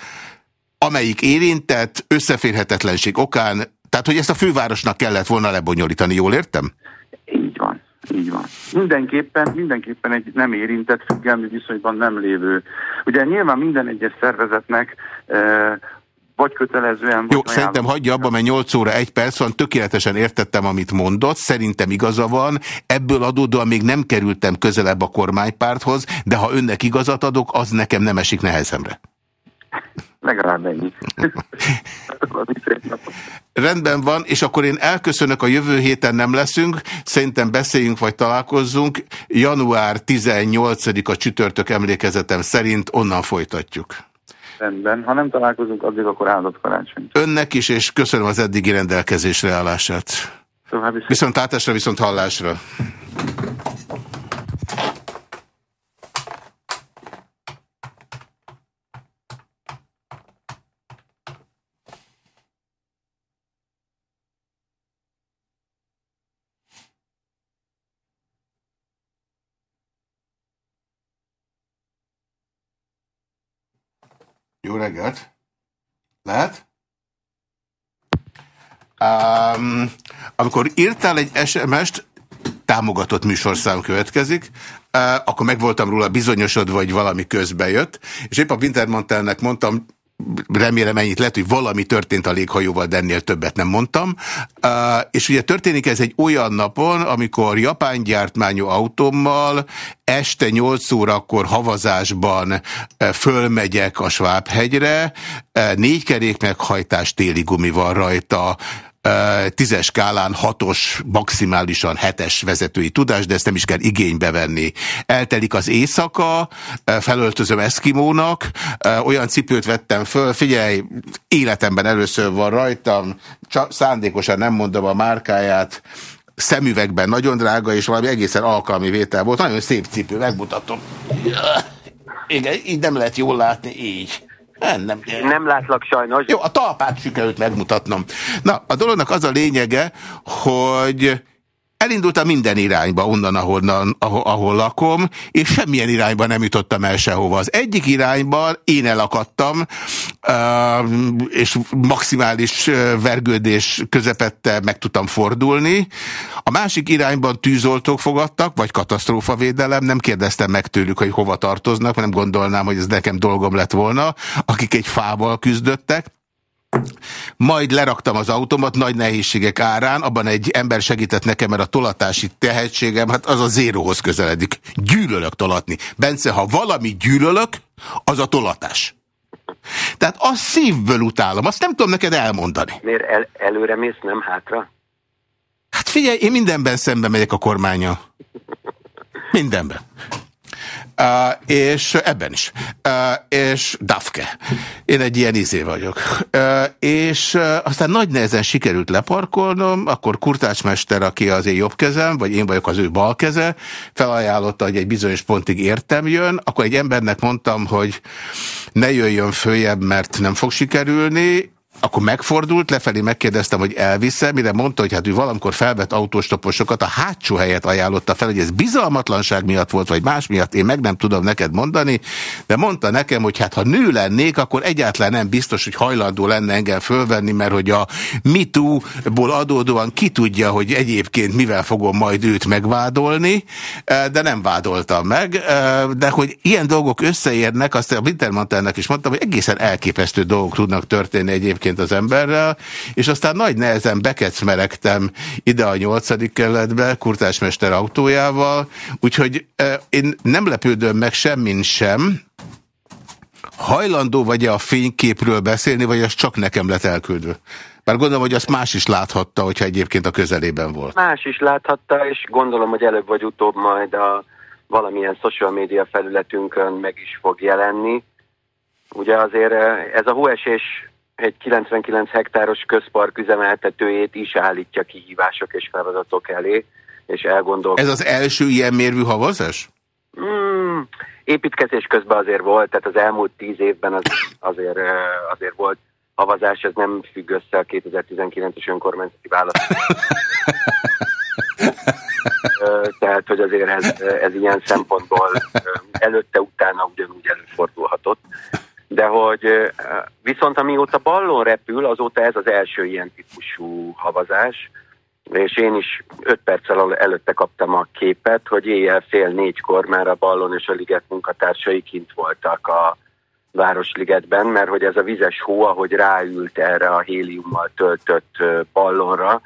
[SPEAKER 1] amelyik érintett összeférhetetlenség okán, tehát hogy ezt a fővárosnak kellett volna lebonyolítani, jól értem?
[SPEAKER 2] Így van. Így van. Mindenképpen, mindenképpen egy nem érintett függelmi viszonyban nem lévő. Ugye nyilván minden egyes szervezetnek eh, vagy kötelezően...
[SPEAKER 1] Jó, vagy szerintem hagyja abba, mert 8 óra 1 perc van, tökéletesen értettem, amit mondott, szerintem igaza van, ebből adódóan még nem kerültem közelebb a kormánypárthoz, de ha önnek igazat adok, az nekem nem esik nehezemre.
[SPEAKER 2] Legalább ennyi.
[SPEAKER 1] Rendben van, és akkor én elköszönök, a jövő héten nem leszünk, szerintem beszéljünk vagy találkozzunk. Január 18-a csütörtök emlékezetem szerint onnan folytatjuk.
[SPEAKER 2] Rendben. Ha nem találkozunk, addig akkor áldott karácsony.
[SPEAKER 1] Önnek is, és köszönöm az eddigi rendelkezésre állását. Viszont átásra, viszont hallásra. Jó reggelt! Lehet? Um, amikor írtál egy SMS-t, támogatott műsorszám következik, uh, akkor meg voltam róla bizonyosodva, hogy valami közbe jött, és épp a Wintermantelnek mondtam, remélem ennyit lehet, hogy valami történt a léghajóval, de ennél többet nem mondtam. Uh, és ugye történik ez egy olyan napon, amikor japán gyártmányú autómmal este 8 órakor havazásban uh, fölmegyek a Svábhegyre, uh, négy kerék meghajtás téli gumi van rajta, tízes skálán hatos, maximálisan hetes vezetői tudás, de ezt nem is kell igénybe venni. Eltelik az éjszaka, felöltözöm eszkimónak, olyan cipőt vettem föl, figyelj, életemben először van rajtam, szándékosan nem mondom a márkáját, szemüvegben nagyon drága, és valami egészen alkalmi vétel volt. Nagyon szép cipő, megmutatom. Igen, így nem lehet jól látni, így.
[SPEAKER 3] Nem, nem, nem látlak sajnos.
[SPEAKER 1] Jó, a talpát sikerült megmutatnom. Na, a dolognak az a lényege, hogy Elindultam minden irányba, onnan, ahonnan, ahol, ahol lakom, és semmilyen irányba nem jutottam el sehova. Az egyik irányban én elakadtam, és maximális vergődés közepette meg tudtam fordulni. A másik irányban tűzoltók fogadtak, vagy katasztrófavédelem, nem kérdeztem meg tőlük, hogy hova tartoznak, nem gondolnám, hogy ez nekem dolgom lett volna, akik egy fával küzdöttek. Majd leraktam az automat nagy nehézségek árán, abban egy ember segített nekem, mert a tolatási tehetségem, hát az a zéróhoz közeledik. Gyűlölök tolatni. Bence, ha valami gyűlölök, az a tolatás. Tehát azt szívből utálom, azt nem tudom neked elmondani.
[SPEAKER 3] Miért el, előre mész, nem hátra?
[SPEAKER 1] Hát figyelj, én mindenben szembe megyek a kormánya. Mindenben. És ebben is. És Dafke. Én egy ilyen izé vagyok. És aztán nagy nehezen sikerült leparkolnom, akkor kurtácsmester, aki az én jobb kezem, vagy én vagyok az ő bal keze, felajánlotta, hogy egy bizonyos pontig értem jön, akkor egy embernek mondtam, hogy ne jöjjön följebb, mert nem fog sikerülni, akkor megfordult, lefelé megkérdeztem, hogy elvisze, mire mondta, hogy hát ő valamikor felvett autóstoposokat, a hátsó helyet ajánlotta fel, hogy ez bizalmatlanság miatt volt, vagy más miatt, én meg nem tudom neked mondani, de mondta nekem, hogy hát ha nő lennék, akkor egyáltalán nem biztos, hogy hajlandó lenne engem fölvenni, mert hogy a MeToo-ból adódóan ki tudja, hogy egyébként mivel fogom majd őt megvádolni, de nem vádoltam meg, de hogy ilyen dolgok összeérnek, azt a Wintermantelnek is mondtam, hogy egészen elképesztő dolgok tudnak történni egyébként egyébként az emberrel, és aztán nagy nehezen bekecmeregtem ide a nyolcadik kerületbe, kurtásmester autójával, úgyhogy én nem lepődöm meg semmin sem, hajlandó vagy-e a fényképről beszélni, vagy az csak nekem lett elküldve? Bár gondolom, hogy azt más is láthatta, hogyha egyébként a közelében volt.
[SPEAKER 3] Más is láthatta, és gondolom, hogy előbb vagy utóbb majd a valamilyen social média felületünkön meg is fog jelenni. Ugye azért ez a hóesés egy 99 hektáros közpark üzemeltetőjét is állítja kihívások és feladatok elé, és elgondolkodik.
[SPEAKER 1] Ez az első ilyen mérvű havazás?
[SPEAKER 3] Hmm, építkezés közben azért volt, tehát az elmúlt tíz évben az, azért, azért volt havazás, ez nem függ össze a 2019-es önkormányzati választás. Tehát, hogy azért ez, ez ilyen szempontból előtte-utána ugyanúgy előfordulhatott de hogy viszont amióta ballon repül, azóta ez az első ilyen típusú havazás, és én is öt perccel előtte kaptam a képet, hogy éjjel fél négykor már a ballon és a liget munkatársai kint voltak a Városligetben, mert hogy ez a vizes hó, ahogy ráült erre a héliummal töltött ballonra,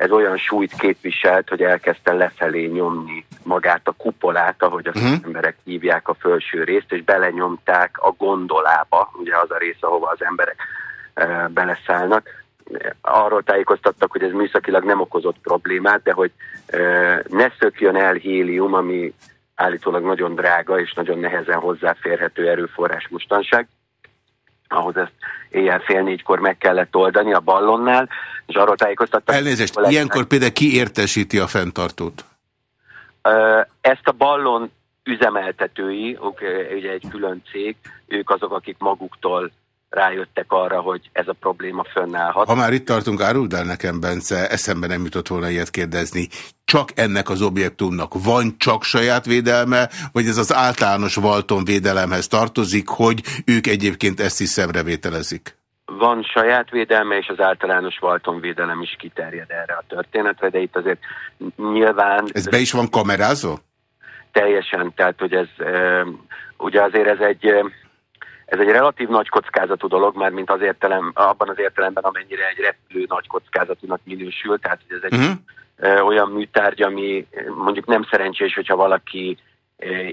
[SPEAKER 3] ez olyan súlyt képviselt, hogy elkezdte lefelé nyomni magát a kupolát, ahogy az uh-huh. emberek hívják a felső részt, és belenyomták a gondolába, ugye az a rész, ahova az emberek e, beleszállnak. Arról tájékoztattak, hogy ez műszakilag nem okozott problémát, de hogy e, ne szökjön el hélium, ami állítólag nagyon drága és nagyon nehezen hozzáférhető erőforrás mostanság ahhoz ezt éjjel fél négykor meg kellett oldani a ballonnál, és arról tájékoztattak...
[SPEAKER 1] Elnézést, ilyenkor ilyenkor például ki értesíti a fenntartót?
[SPEAKER 3] Ezt a ballon üzemeltetői, ugye egy külön cég, ők azok, akik maguktól rájöttek arra, hogy ez a probléma fönnállhat.
[SPEAKER 1] Ha már itt tartunk, áruld el nekem, Bence, eszembe nem jutott volna ilyet kérdezni. Csak ennek az objektumnak van csak saját védelme, vagy ez az általános Valton védelemhez tartozik, hogy ők egyébként ezt is szemrevételezik?
[SPEAKER 3] Van saját védelme, és az általános Valton védelem is kiterjed erre a történetre, de itt azért nyilván...
[SPEAKER 1] Ez be is van kamerázó?
[SPEAKER 3] Teljesen, tehát hogy ez, ugye azért ez egy ez egy relatív nagy kockázatú dolog, már mint az értelem, abban az értelemben, amennyire egy repülő nagy kockázatúnak minősül, tehát ez egy uh-huh. olyan műtárgy, ami mondjuk nem szerencsés, hogyha valaki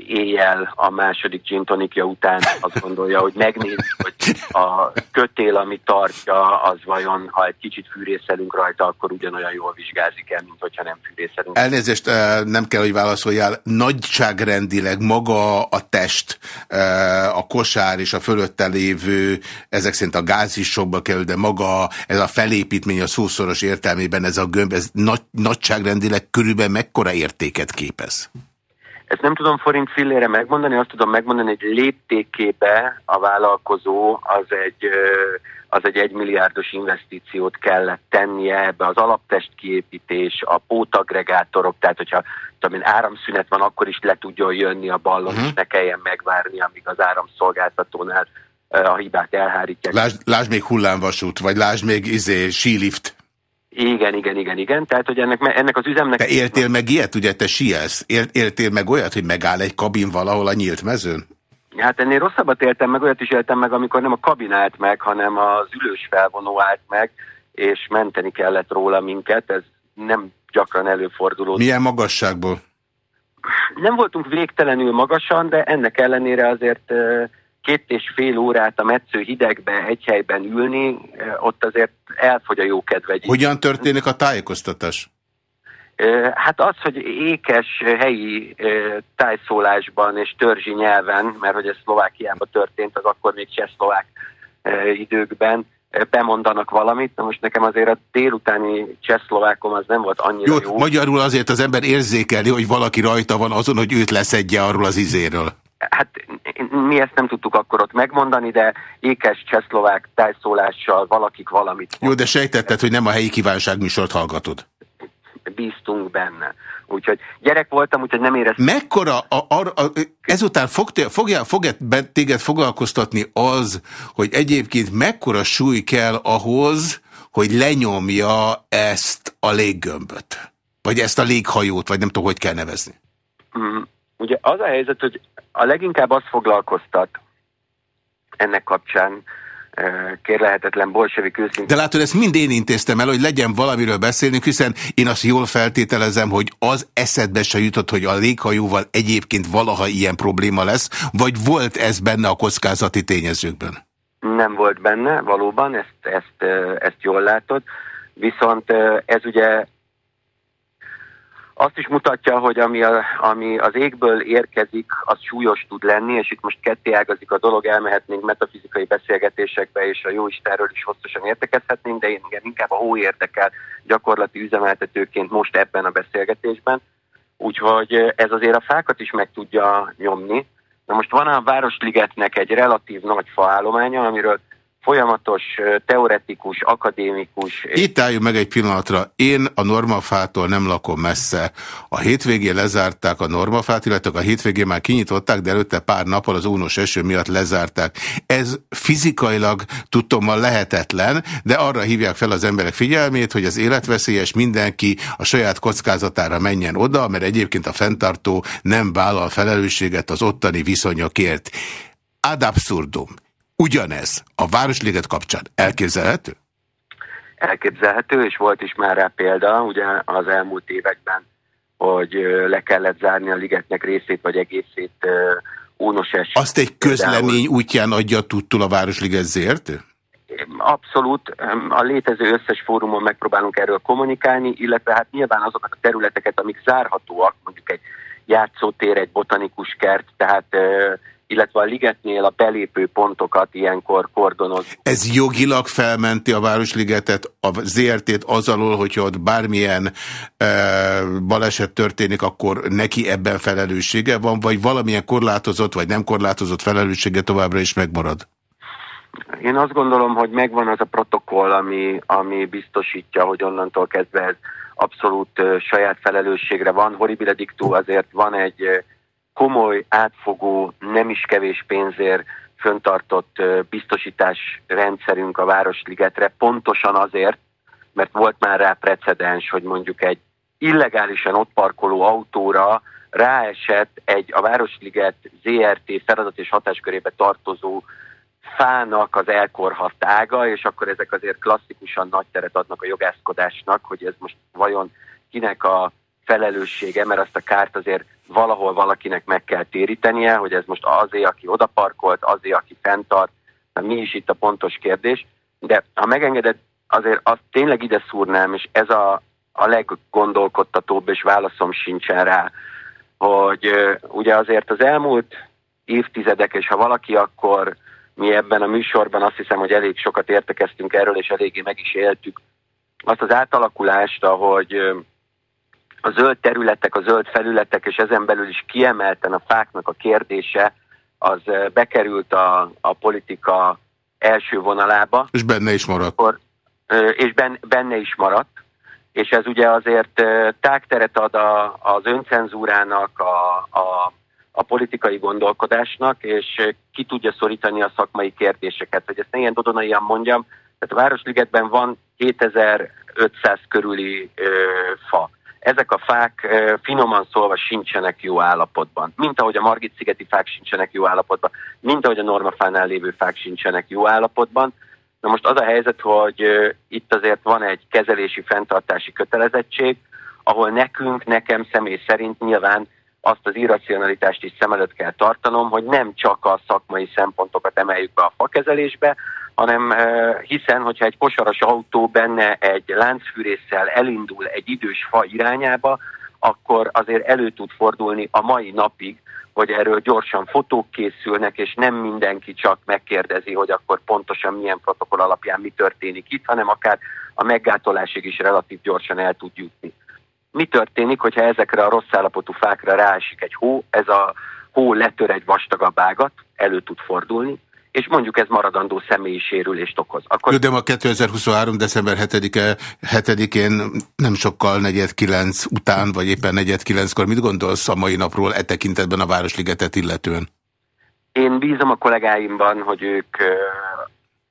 [SPEAKER 3] éjjel a második gin tonikja után azt gondolja, hogy megnézi, hogy a kötél, ami tartja, az vajon, ha egy kicsit fűrészelünk rajta, akkor ugyanolyan jól vizsgázik el, mint hogyha nem fűrészelünk.
[SPEAKER 1] Elnézést, nem kell, hogy válaszoljál. Nagyságrendileg maga a test, a kosár és a fölötte lévő, ezek szerint a gáz is sokba kerül, de maga ez a felépítmény a szószoros értelmében, ez a gömb, ez nagy, nagyságrendileg körülbelül mekkora értéket képez?
[SPEAKER 3] Ezt nem tudom forint fillére megmondani, azt tudom megmondani, hogy léptékébe a vállalkozó az egy, az egy egymilliárdos investíciót kellett tennie ebbe az alaptest kiépítés, a pótagregátorok, tehát hogyha tudom én, áramszünet van, akkor is le tudjon jönni a ballon, uh-huh. és ne kelljen megvárni, amíg az áramszolgáltatónál a hibát elhárítják.
[SPEAKER 1] Lásd, lásd még hullámvasút, vagy lásd még izé, sílift.
[SPEAKER 3] Igen, igen, igen, igen. Tehát, hogy ennek, ennek az üzemnek...
[SPEAKER 1] Te éltél meg ilyet, ugye te sielsz? Éltél meg olyat, hogy megáll egy kabin valahol a nyílt mezőn?
[SPEAKER 3] Hát ennél rosszabbat éltem meg, olyat is éltem meg, amikor nem a kabin állt meg, hanem az ülős felvonó állt meg, és menteni kellett róla minket. Ez nem gyakran előforduló.
[SPEAKER 1] Milyen magasságból?
[SPEAKER 3] Nem voltunk végtelenül magasan, de ennek ellenére azért két és fél órát a metsző hidegbe egy helyben ülni, eh, ott azért elfogy a jó kedve.
[SPEAKER 1] Hogyan történik a tájékoztatás?
[SPEAKER 3] Eh, hát az, hogy ékes helyi eh, tájszólásban és törzsi nyelven, mert hogy ez Szlovákiában történt, az akkor még csehszlovák időkben, bemondanak valamit, na most nekem azért a délutáni csehszlovákom az nem volt annyira jó. jó.
[SPEAKER 1] Magyarul azért az ember érzékeli, hogy valaki rajta van azon, hogy őt leszedje arról az izéről.
[SPEAKER 3] Hát mi ezt nem tudtuk akkor ott megmondani, de ékes csehszlovák tájszólással valakik valamit.
[SPEAKER 1] Jó, de sejtetted, hogy nem a helyi kívánságműsort hallgatod.
[SPEAKER 3] Bíztunk benne. Úgyhogy gyerek voltam, úgyhogy nem éreztem.
[SPEAKER 1] Mekkora, a, a, a, ezután fog, fogja, fogja téged foglalkoztatni az, hogy egyébként mekkora súly kell ahhoz, hogy lenyomja ezt a léggömböt? Vagy ezt a léghajót, vagy nem tudom, hogy kell nevezni?
[SPEAKER 3] Ugye az a helyzet, hogy a leginkább azt foglalkoztat ennek kapcsán, kérlehetetlen bolsevik őszintén.
[SPEAKER 1] De látod, ezt mind én intéztem el, hogy legyen valamiről beszélni, hiszen én azt jól feltételezem, hogy az eszedbe se jutott, hogy a léghajóval egyébként valaha ilyen probléma lesz, vagy volt ez benne a kockázati tényezőkben?
[SPEAKER 3] Nem volt benne, valóban, ezt, ezt, ezt jól látod. Viszont ez ugye azt is mutatja, hogy ami, a, ami az égből érkezik, az súlyos tud lenni, és itt most ketté ágazik a dolog, elmehetnénk metafizikai beszélgetésekbe, és a jó Istenről is hosszasan értekezhetnénk, de én igen, inkább a hó érdekel gyakorlati üzemeltetőként most ebben a beszélgetésben. Úgyhogy ez azért a fákat is meg tudja nyomni. Na most van a Városligetnek egy relatív nagy faállománya, amiről folyamatos, teoretikus, akadémikus.
[SPEAKER 1] Itt álljunk meg egy pillanatra. Én a normafától nem lakom messze. A hétvégén lezárták a normafát, illetve a hétvégén már kinyitották, de előtte pár nappal az ónos eső miatt lezárták. Ez fizikailag tudtommal lehetetlen, de arra hívják fel az emberek figyelmét, hogy az életveszélyes mindenki a saját kockázatára menjen oda, mert egyébként a fenntartó nem vállal felelősséget az ottani viszonyokért. Ad absurdum. Ugyanez a Városliget kapcsán elképzelhető?
[SPEAKER 3] Elképzelhető, és volt is már rá példa, ugye az elmúlt években, hogy le kellett zárni a ligetnek részét vagy egészét ónos eső.
[SPEAKER 1] Azt egy közlemény útján adja tudtul a Városliget zért?
[SPEAKER 3] Abszolút. A létező összes fórumon megpróbálunk erről kommunikálni, illetve hát nyilván azokat a területeket, amik zárhatóak, mondjuk egy játszótér, egy botanikus kert, tehát illetve a ligetnél a belépő pontokat ilyenkor kordonoz.
[SPEAKER 1] Ez jogilag felmenti a Városligetet, a ZRT-t az alól, hogyha ott bármilyen e, baleset történik, akkor neki ebben felelőssége van, vagy valamilyen korlátozott, vagy nem korlátozott felelőssége továbbra is megmarad?
[SPEAKER 3] Én azt gondolom, hogy megvan az a protokoll, ami, ami biztosítja, hogy onnantól kezdve ez abszolút uh, saját felelősségre van. Horribile dictu azért van egy uh, komoly, átfogó, nem is kevés pénzért föntartott biztosítás rendszerünk a Városligetre, pontosan azért, mert volt már rá precedens, hogy mondjuk egy illegálisan ott parkoló autóra ráesett egy a Városliget ZRT feladat és hatáskörébe tartozó fának az elkorhadt ága, és akkor ezek azért klasszikusan nagy teret adnak a jogászkodásnak, hogy ez most vajon kinek a felelőssége, mert azt a kárt azért valahol valakinek meg kell térítenie, hogy ez most azért, aki odaparkolt, azért, aki fenntart, mi is itt a pontos kérdés, de ha megengeded, azért azt tényleg ide szúrnám, és ez a, a leggondolkodtatóbb, és válaszom sincsen rá, hogy ugye azért az elmúlt évtizedek, és ha valaki akkor mi ebben a műsorban azt hiszem, hogy elég sokat értekeztünk erről, és eléggé meg is éltük azt az átalakulást, ahogy a zöld területek, a zöld felületek, és ezen belül is kiemelten a fáknak a kérdése, az bekerült a, a politika első vonalába.
[SPEAKER 1] És benne is maradt. Akkor,
[SPEAKER 3] és ben, benne is maradt. És ez ugye azért tágteret ad a, az öncenzúrának, a, a, a politikai gondolkodásnak, és ki tudja szorítani a szakmai kérdéseket. Hogy ezt ne ilyen dodonaian mondjam, tehát a Városligetben van 2500 körüli ö, fa ezek a fák finoman szólva sincsenek jó állapotban. Mint ahogy a Margit-szigeti fák sincsenek jó állapotban, mint ahogy a normafánál lévő fák sincsenek jó állapotban. Na most az a helyzet, hogy itt azért van egy kezelési, fenntartási kötelezettség, ahol nekünk, nekem személy szerint nyilván azt az irracionalitást is szem előtt kell tartanom, hogy nem csak a szakmai szempontokat emeljük be a fakezelésbe, hanem hiszen, hogyha egy kosaras autó benne egy láncfűrésszel elindul egy idős fa irányába, akkor azért elő tud fordulni a mai napig, hogy erről gyorsan fotók készülnek, és nem mindenki csak megkérdezi, hogy akkor pontosan milyen protokoll alapján mi történik itt, hanem akár a meggátolásig is relatív gyorsan el tud jutni. Mi történik, hogyha ezekre a rossz állapotú fákra ráesik egy hó, ez a hó letör egy vastagabb ágat, elő tud fordulni, és mondjuk ez maradandó személyi sérülést okoz.
[SPEAKER 1] Akkor... Jó, de ma 2023. december 7-e, 7-én nem sokkal 49 után, vagy éppen 49-kor mit gondolsz a mai napról e tekintetben a Városligetet illetően?
[SPEAKER 3] Én bízom a kollégáimban, hogy ők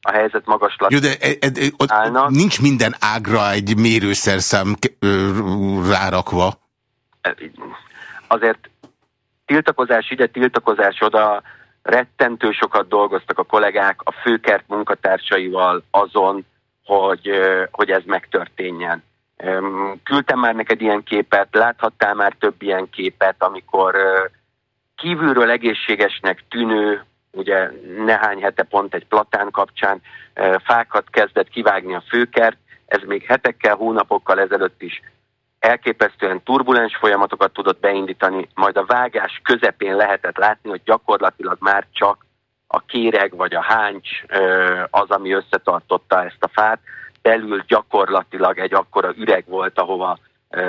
[SPEAKER 3] a helyzet magaslat
[SPEAKER 1] Jó, de e, e, e, ott állnak. nincs minden ágra egy mérőszerszám rárakva.
[SPEAKER 3] Azért tiltakozás ide, tiltakozás oda, rettentő sokat dolgoztak a kollégák a főkert munkatársaival azon, hogy, hogy ez megtörténjen. Küldtem már neked ilyen képet, láthattál már több ilyen képet, amikor kívülről egészségesnek tűnő, ugye nehány hete pont egy platán kapcsán fákat kezdett kivágni a főkert, ez még hetekkel, hónapokkal ezelőtt is elképesztően turbulens folyamatokat tudott beindítani, majd a vágás közepén lehetett látni, hogy gyakorlatilag már csak a kéreg vagy a háncs az, ami összetartotta ezt a fát, belül gyakorlatilag egy akkora üreg volt, ahova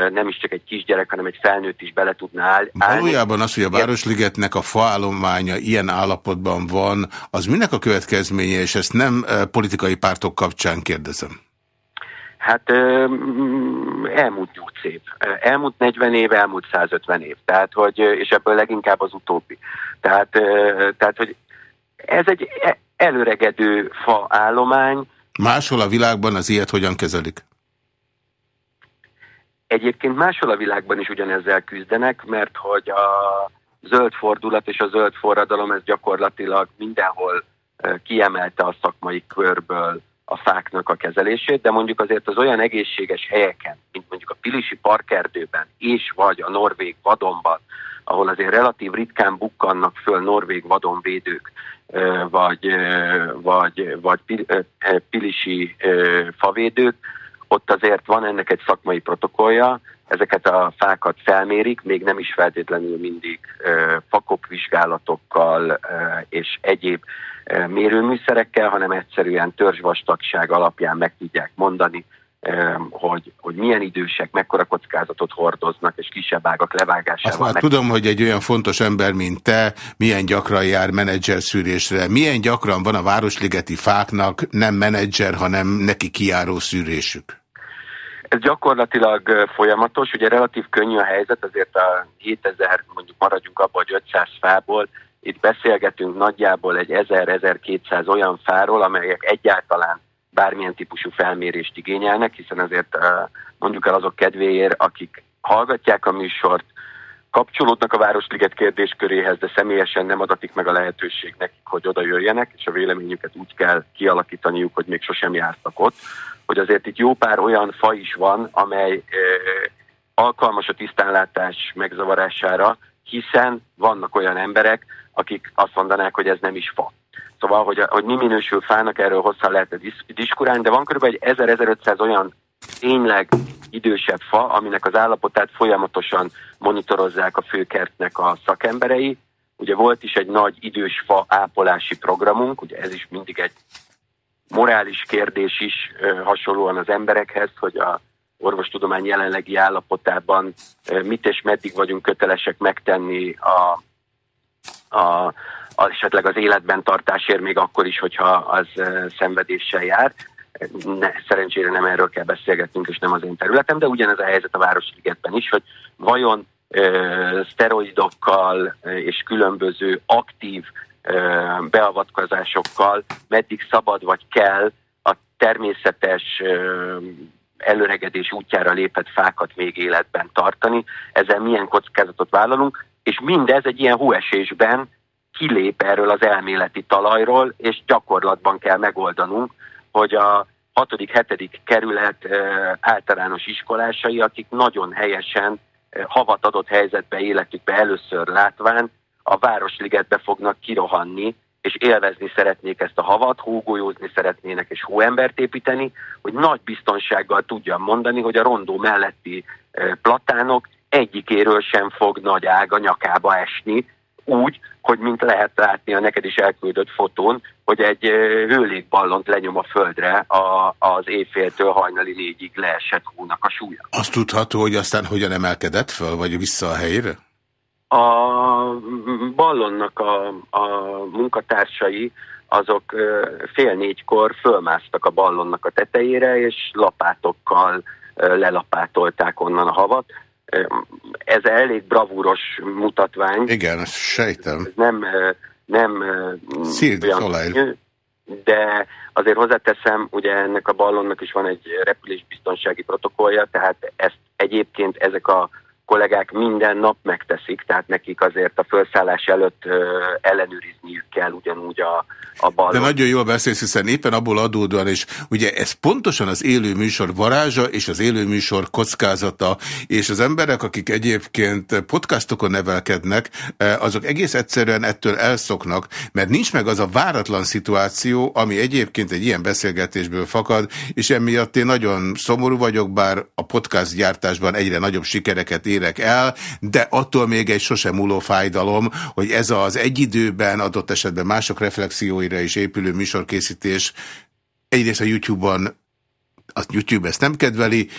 [SPEAKER 3] nem is csak egy kisgyerek, hanem egy felnőtt is bele tudná állni.
[SPEAKER 1] Valójában az, hogy a Városligetnek a faállománya ilyen állapotban van, az minek a következménye, és ezt nem politikai pártok kapcsán kérdezem?
[SPEAKER 3] Hát elmúlt 8 év. Elmúlt 40 év, elmúlt 150 év. Tehát, hogy, és ebből leginkább az utóbbi. Tehát, tehát hogy ez egy e, előregedő fa állomány.
[SPEAKER 1] Máshol a világban az ilyet hogyan kezelik?
[SPEAKER 3] Egyébként máshol a világban is ugyanezzel küzdenek, mert hogy a zöld fordulat és a zöld forradalom ez gyakorlatilag mindenhol kiemelte a szakmai körből a fáknak a kezelését, de mondjuk azért az olyan egészséges helyeken, mint mondjuk a Pilisi parkerdőben és vagy a norvég vadonban, ahol azért relatív ritkán bukkannak föl norvég vadonvédők, vagy, vagy, vagy pilisi favédők, ott azért van ennek egy szakmai protokollja, ezeket a fákat felmérik, még nem is feltétlenül mindig fakokvizsgálatokkal és egyéb mérőműszerekkel, hanem egyszerűen törzsvastagság alapján meg tudják mondani, hogy, hogy milyen idősek, mekkora kockázatot hordoznak, és kisebb ágak levágásával.
[SPEAKER 1] Azt már meg... tudom, hogy egy olyan fontos ember, mint te, milyen gyakran jár menedzser szűrésre, milyen gyakran van a városligeti fáknak nem menedzser, hanem neki kiáró szűrésük?
[SPEAKER 3] Ez gyakorlatilag folyamatos, ugye relatív könnyű a helyzet, azért a 7000, mondjuk maradjunk abban, hogy 500 fából, itt beszélgetünk nagyjából egy 1000-1200 olyan fáról, amelyek egyáltalán bármilyen típusú felmérést igényelnek, hiszen azért mondjuk el azok kedvéért, akik hallgatják a műsort, kapcsolódnak a Városliget kérdésköréhez, de személyesen nem adatik meg a lehetőség nekik, hogy oda jöjjenek, és a véleményüket úgy kell kialakítaniuk, hogy még sosem jártak ott, hogy azért itt jó pár olyan fa is van, amely alkalmas a tisztánlátás megzavarására, hiszen vannak olyan emberek, akik azt mondanák, hogy ez nem is fa. Szóval, hogy, hogy mi minősül fának, erről hosszan lehetne diskurálni, de van kb. egy 1000-1500 olyan tényleg idősebb fa, aminek az állapotát folyamatosan monitorozzák a főkertnek a szakemberei. Ugye volt is egy nagy idős fa ápolási programunk, ugye ez is mindig egy morális kérdés is hasonlóan az emberekhez, hogy a orvostudomány jelenlegi állapotában mit és meddig vagyunk kötelesek megtenni a, a, a, esetleg az életben tartásért, még akkor is, hogyha az szenvedéssel jár. Ne, szerencsére nem erről kell beszélgetnünk, és nem az én területem, de ugyanez a helyzet a Városligetben is, hogy vajon ö, szteroidokkal és különböző aktív beavatkozásokkal meddig szabad vagy kell a természetes előregedés útjára lépett fákat még életben tartani, ezzel milyen kockázatot vállalunk, és mindez egy ilyen hóesésben kilép erről az elméleti talajról, és gyakorlatban kell megoldanunk, hogy a 6.-7. kerület általános iskolásai, akik nagyon helyesen havat adott helyzetbe életükbe először látván, a Városligetbe fognak kirohanni, és élvezni szeretnék ezt a havat, hógolyózni szeretnének és hóembert építeni, hogy nagy biztonsággal tudjam mondani, hogy a rondó melletti platánok egyikéről sem fog nagy ága nyakába esni, úgy, hogy mint lehet látni a neked is elküldött fotón, hogy egy hőlégballont lenyom a földre a, az éjféltől hajnali négyig leesett hónak a súlya.
[SPEAKER 1] Azt tudható, hogy aztán hogyan emelkedett föl, vagy vissza a helyre?
[SPEAKER 3] A ballonnak a, a munkatársai azok fél négykor fölmásztak a ballonnak a tetejére, és lapátokkal lelapátolták onnan a havat. Ez elég bravúros mutatvány.
[SPEAKER 1] Igen, ezt sejtem. Ez
[SPEAKER 3] nem, nem olyan, de azért hozzáteszem, ugye ennek a ballonnak is van egy repülésbiztonsági protokollja, tehát ezt egyébként ezek a kollégák minden nap megteszik, tehát nekik azért a felszállás előtt ellenőrizniük kell ugyanúgy a, a ballon.
[SPEAKER 1] De nagyon jól beszélsz, hiszen éppen abból adódóan, és ugye ez pontosan az élő műsor varázsa, és az élő műsor kockázata, és az emberek, akik egyébként podcastokon nevelkednek, azok egész egyszerűen ettől elszoknak, mert nincs meg az a váratlan szituáció, ami egyébként egy ilyen beszélgetésből fakad, és emiatt én nagyon szomorú vagyok, bár a podcast gyártásban egyre nagyobb sikereket ér érek el, de attól még egy sosem múló fájdalom, hogy ez az egy időben adott esetben mások reflexióira is épülő műsorkészítés egyrészt a YouTube-on a YouTube ezt nem kedveli,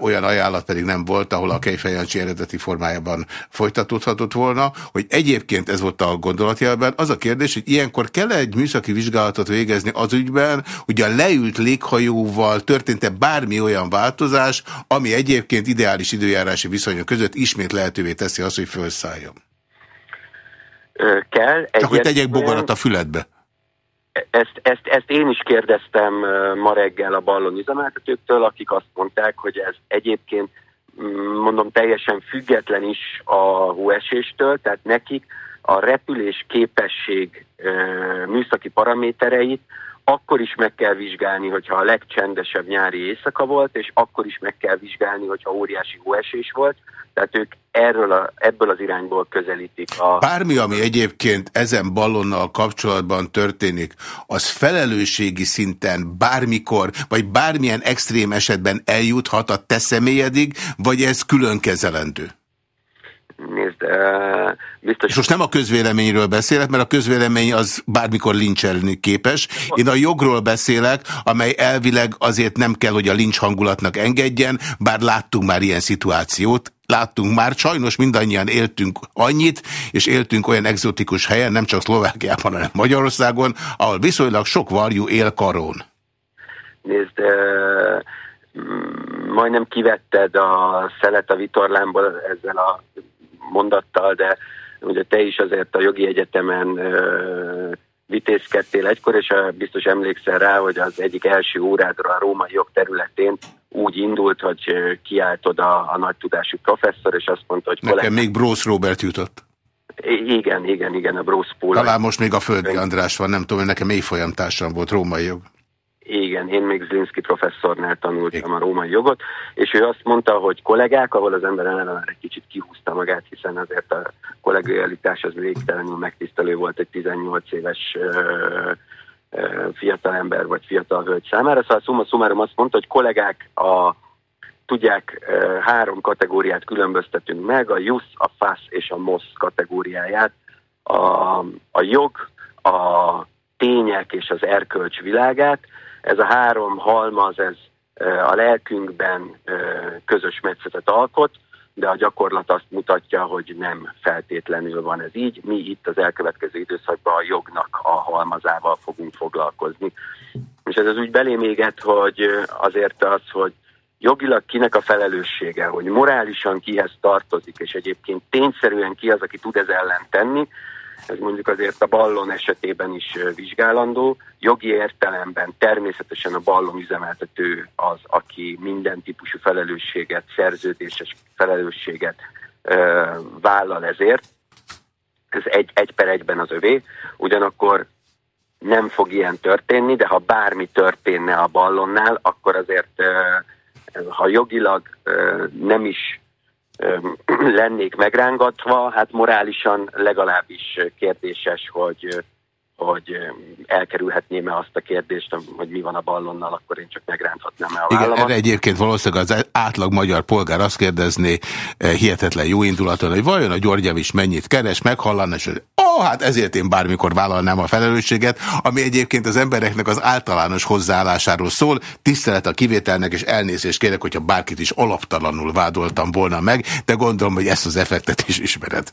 [SPEAKER 1] olyan ajánlat pedig nem volt, ahol a Kejfejancsi eredeti formájában folytatódhatott volna, hogy egyébként ez volt a gondolatjelben. Az a kérdés, hogy ilyenkor kell -e egy műszaki vizsgálatot végezni az ügyben, hogy a leült léghajóval történt-e bármi olyan változás, ami egyébként ideális időjárási viszonyok között ismét lehetővé teszi azt, hogy felszálljon.
[SPEAKER 3] Kell.
[SPEAKER 1] Csak hogy tegyek bogarat a füledbe
[SPEAKER 3] ezt, ezt, ezt én is kérdeztem ma reggel a ballon akik azt mondták, hogy ez egyébként mm, mondom teljesen független is a hóeséstől, tehát nekik a repülés képesség műszaki paramétereit akkor is meg kell vizsgálni, hogyha a legcsendesebb nyári éjszaka volt, és akkor is meg kell vizsgálni, hogyha óriási hóesés volt. Tehát ők erről a, ebből az irányból közelítik. A...
[SPEAKER 1] Bármi, ami egyébként ezen ballonnal kapcsolatban történik, az felelősségi szinten bármikor, vagy bármilyen extrém esetben eljuthat a te személyedig, vagy ez külön kezelendő?
[SPEAKER 3] Nézd, biztos...
[SPEAKER 1] És most nem a közvéleményről beszélek, mert a közvélemény az bármikor lincselni képes. Én a jogról beszélek, amely elvileg azért nem kell, hogy a lincs hangulatnak engedjen, bár láttunk már ilyen szituációt, láttunk már, sajnos mindannyian éltünk annyit, és éltünk olyan egzotikus helyen, nem csak Szlovákiában, hanem Magyarországon, ahol viszonylag sok varjú él karón.
[SPEAKER 3] Nézd, uh, majdnem kivetted a szelet a vitorlámból ezzel a mondattal, de ugye te is azért a jogi egyetemen vitézkedtél egykor, és biztos emlékszel rá, hogy az egyik első órádra a római jog területén úgy indult, hogy kiállt oda a nagy tudású professzor, és azt mondta, hogy...
[SPEAKER 1] Nekem kollégám, még Brósz Robert jutott.
[SPEAKER 3] Igen, igen, igen, a Brósz Pól.
[SPEAKER 1] Talán most még a Földi András van, nem tudom, hogy nekem mély folyamtársam volt római jog.
[SPEAKER 3] Igen, én még Zlinski professzornál tanultam a római jogot, és ő azt mondta, hogy kollégák, ahol az ember már egy kicsit kihúzta magát, hiszen azért a kollegialitás az végtelenül megtisztelő volt egy 18 éves ö, ö, fiatal ember vagy fiatal hölgy számára. Szóval szumma szumárom azt mondta, hogy kollégák a tudják, három kategóriát különböztetünk meg, a JUS, a FASZ és a MOSZ kategóriáját. A, a jog, a tények és az erkölcs világát, ez a három halmaz, ez a lelkünkben közös metszetet alkot, de a gyakorlat azt mutatja, hogy nem feltétlenül van ez így. Mi itt az elkövetkező időszakban a jognak a halmazával fogunk foglalkozni. És ez az úgy belém éget, hogy azért az, hogy jogilag kinek a felelőssége, hogy morálisan kihez tartozik, és egyébként tényszerűen ki az, aki tud ez ellen tenni, ez mondjuk azért a ballon esetében is vizsgálandó. Jogi értelemben természetesen a ballon üzemeltető az, aki minden típusú felelősséget, szerződéses felelősséget ö, vállal ezért. Ez egy, egy per egyben az övé. Ugyanakkor nem fog ilyen történni, de ha bármi történne a ballonnál, akkor azért, ha jogilag nem is lennék megrángatva, hát morálisan legalábbis kérdéses, hogy hogy elkerülhetném-e azt a kérdést, hogy mi van a ballonnal, akkor én csak megránthatnám-e a vállamat.
[SPEAKER 1] Igen, erre egyébként valószínűleg az átlag magyar polgár azt kérdezné eh, hihetetlen jó indulaton, hogy vajon a Györgyev mennyit keres, meghallan, és hogy ó, oh, hát ezért én bármikor vállalnám a felelősséget, ami egyébként az embereknek az általános hozzáállásáról szól, tisztelet a kivételnek, és elnézést kérek, hogyha bárkit is alaptalanul vádoltam volna meg, de gondolom, hogy ezt az effektet is ismered.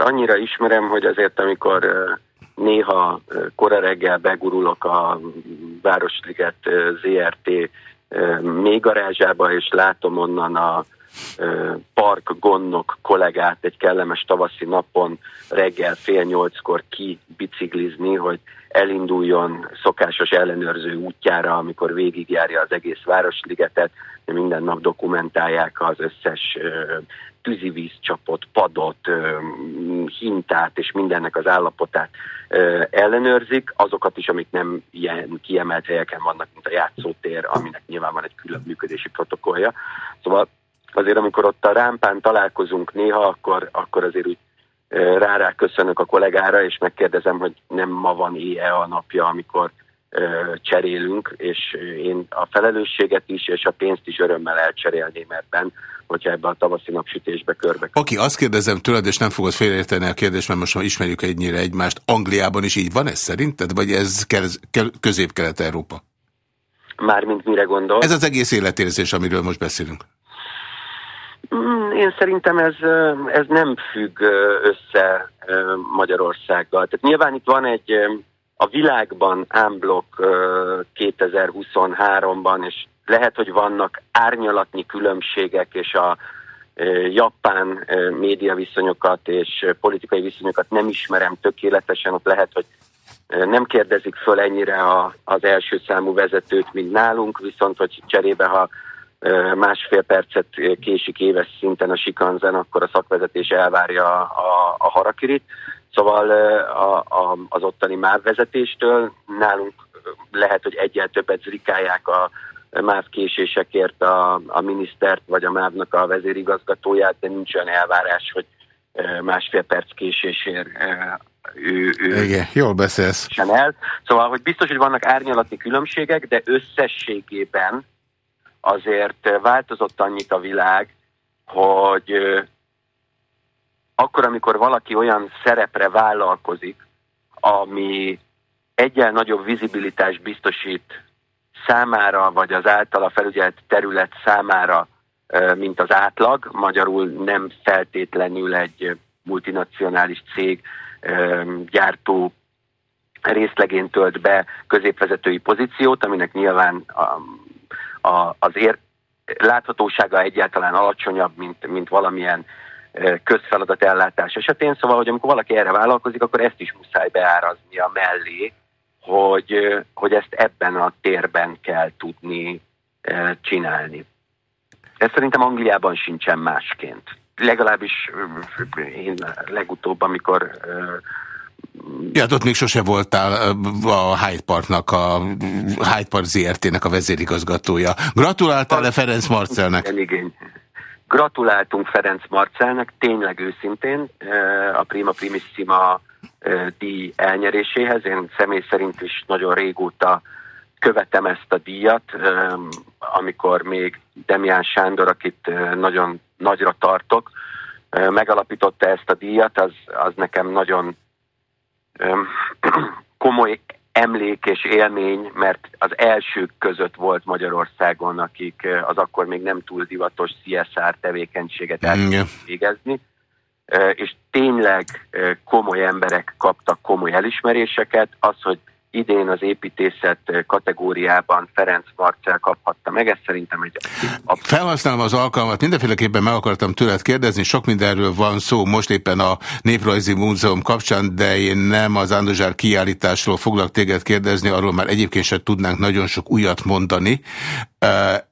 [SPEAKER 3] Annyira ismerem, hogy azért amikor néha kora reggel begurulok a Városliget ZRT még garázsába, és látom onnan a park gonnok kollégát egy kellemes tavaszi napon reggel fél nyolckor ki biciklizni, hogy elinduljon szokásos ellenőrző útjára, amikor végigjárja az egész Városligetet, minden nap dokumentálják az összes tűzivízcsapot, padot, hintát és mindennek az állapotát ellenőrzik, azokat is, amik nem ilyen kiemelt helyeken vannak, mint a játszótér, aminek nyilván van egy külön működési protokollja. Szóval azért amikor ott a rámpán találkozunk néha, akkor, akkor azért úgy rá-rá köszönök a kollégára, és megkérdezem, hogy nem ma van éjjel a napja, amikor cserélünk, és én a felelősséget is, és a pénzt is örömmel elcserélném ebben, hogyha ebbe a tavaszi napsütésbe körbe.
[SPEAKER 1] Oké, okay, azt kérdezem tőled, és nem fogod félreérteni a kérdést, mert most már ismerjük egynyire egymást. Angliában is így van ez szerinted, vagy ez közép-kelet-európa?
[SPEAKER 3] Mármint mire gondol?
[SPEAKER 1] Ez az egész életérzés, amiről most beszélünk.
[SPEAKER 3] Mm, én szerintem ez, ez nem függ össze Magyarországgal. Tehát nyilván itt van egy a világban ámblok 2023-ban, és lehet, hogy vannak árnyalatnyi különbségek, és a japán média viszonyokat és politikai viszonyokat nem ismerem tökéletesen, ott lehet, hogy nem kérdezik föl ennyire a, az első számú vezetőt, mint nálunk, viszont hogy cserébe, ha másfél percet késik éves szinten a sikanzen, akkor a szakvezetés elvárja a, a, a harakirit. Szóval a, a, az ottani MÁV vezetéstől nálunk lehet, hogy egyel többet zrikálják a MÁV késésekért a, a minisztert vagy a MÁV-nak a vezérigazgatóját, de nincs olyan elvárás, hogy másfél perc késésért ő, ő
[SPEAKER 1] Igen, jól beszélsz.
[SPEAKER 3] El. Szóval, hogy biztos, hogy vannak árnyalati különbségek, de összességében azért változott annyit a világ, hogy akkor, amikor valaki olyan szerepre vállalkozik, ami egyen nagyobb vizibilitás biztosít számára, vagy az általa felügyelt terület számára, mint az átlag, magyarul nem feltétlenül egy multinacionális cég gyártó részlegén tölt be középvezetői pozíciót, aminek nyilván a, az ér, láthatósága egyáltalán alacsonyabb, mint, mint valamilyen közfeladat ellátás esetén. Szóval, hogy amikor valaki erre vállalkozik, akkor ezt is muszáj beáraznia mellé, hogy, hogy ezt ebben a térben kell tudni csinálni. Ez szerintem Angliában sincsen másként. Legalábbis én legutóbb, amikor
[SPEAKER 1] Ja, hát ott még sose voltál a Hyde Parknak, a Hyde Park ZRT-nek a vezérigazgatója. Gratuláltál-e Ferenc Marcelnek?
[SPEAKER 3] Igen, igen. Gratuláltunk Ferenc Marcelnek, tényleg őszintén, a Prima Primissima díj elnyeréséhez. Én személy szerint is nagyon régóta követem ezt a díjat, amikor még Demián Sándor, akit nagyon nagyra tartok, megalapította ezt a díjat, az, az nekem nagyon komoly emlék és élmény, mert az elsők között volt Magyarországon, akik az akkor még nem túl divatos CSR tevékenységet el végezni, és tényleg komoly emberek kaptak komoly elismeréseket. Az, hogy idén az építészet kategóriában Ferenc Marcel kaphatta meg, ez szerintem egy...
[SPEAKER 1] A... Felhasználom az alkalmat, mindenféleképpen meg akartam tőled kérdezni, sok mindenről van szó most éppen a Néprajzi Múzeum kapcsán, de én nem az Ándozsár kiállításról foglak téged kérdezni, arról már egyébként sem tudnánk nagyon sok újat mondani,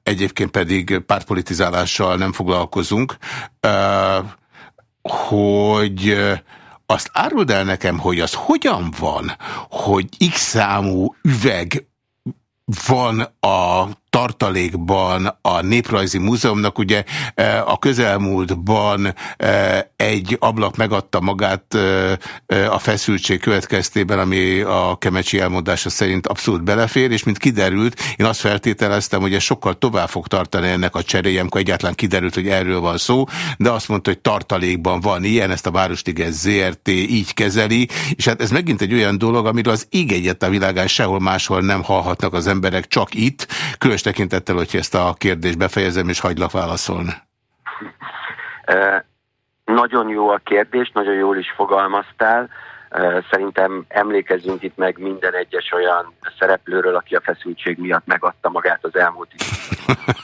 [SPEAKER 1] egyébként pedig pártpolitizálással nem foglalkozunk, hogy azt áruld el nekem, hogy az hogyan van, hogy x számú üveg van a tartalékban a Néprajzi Múzeumnak. Ugye e, a közelmúltban e, egy ablak megadta magát e, a feszültség következtében, ami a Kemecsi elmondása szerint abszolút belefér, és mint kiderült, én azt feltételeztem, hogy ez sokkal tovább fog tartani ennek a cseréje, amikor egyáltalán kiderült, hogy erről van szó, de azt mondta, hogy tartalékban van ilyen, ezt a Városliges ZRT így kezeli, és hát ez megint egy olyan dolog, amiről az ég egyet a világán sehol máshol nem hallhatnak az emberek, csak itt, különös Különös tekintettel, hogy ezt a kérdést befejezem, és hagylak válaszolni.
[SPEAKER 3] nagyon jó a kérdés, nagyon jól is fogalmaztál. Szerintem emlékezzünk itt meg minden egyes olyan szereplőről, aki a feszültség miatt megadta magát az elmúlt időben.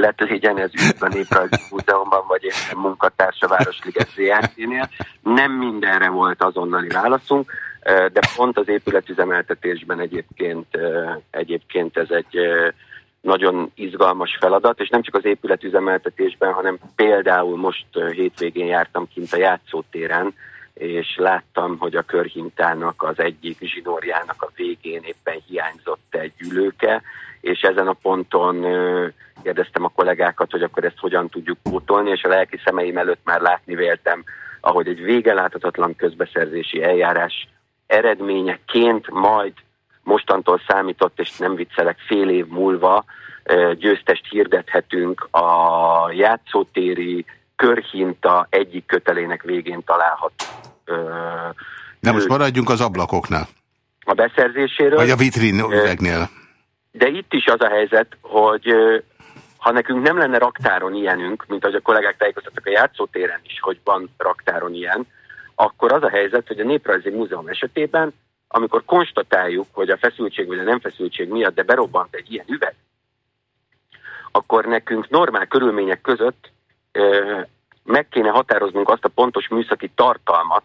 [SPEAKER 3] Lett legyen ez a Néprajzi Múzeumban, vagy éppen munkatársa Városliget ZRT-nél. Nem mindenre volt azonnali válaszunk, de pont az épületüzemeltetésben egyébként, egyébként ez egy nagyon izgalmas feladat, és nem csak az épületüzemeltetésben, hanem például most hétvégén jártam kint a játszótéren, és láttam, hogy a körhintának az egyik zsinórjának a végén éppen hiányzott egy ülőke, és ezen a ponton kérdeztem a kollégákat, hogy akkor ezt hogyan tudjuk pótolni, és a lelki szemeim előtt már látni véltem, ahogy egy végeláthatatlan közbeszerzési eljárás eredményeként majd mostantól számított, és nem viccelek, fél év múlva győztest hirdethetünk a játszótéri körhinta egyik kötelének végén található.
[SPEAKER 1] De most maradjunk az ablakoknál.
[SPEAKER 3] A beszerzéséről.
[SPEAKER 1] Vagy a vitrin üvegnél.
[SPEAKER 3] De itt is az a helyzet, hogy ha nekünk nem lenne raktáron ilyenünk, mint ahogy a kollégák tájékoztattak a játszótéren is, hogy van raktáron ilyen, akkor az a helyzet, hogy a Néprajzi Múzeum esetében, amikor konstatáljuk, hogy a feszültség vagy a nem feszültség miatt, de berobbant egy ilyen üveg, akkor nekünk normál körülmények között ö, meg kéne határoznunk azt a pontos műszaki tartalmat,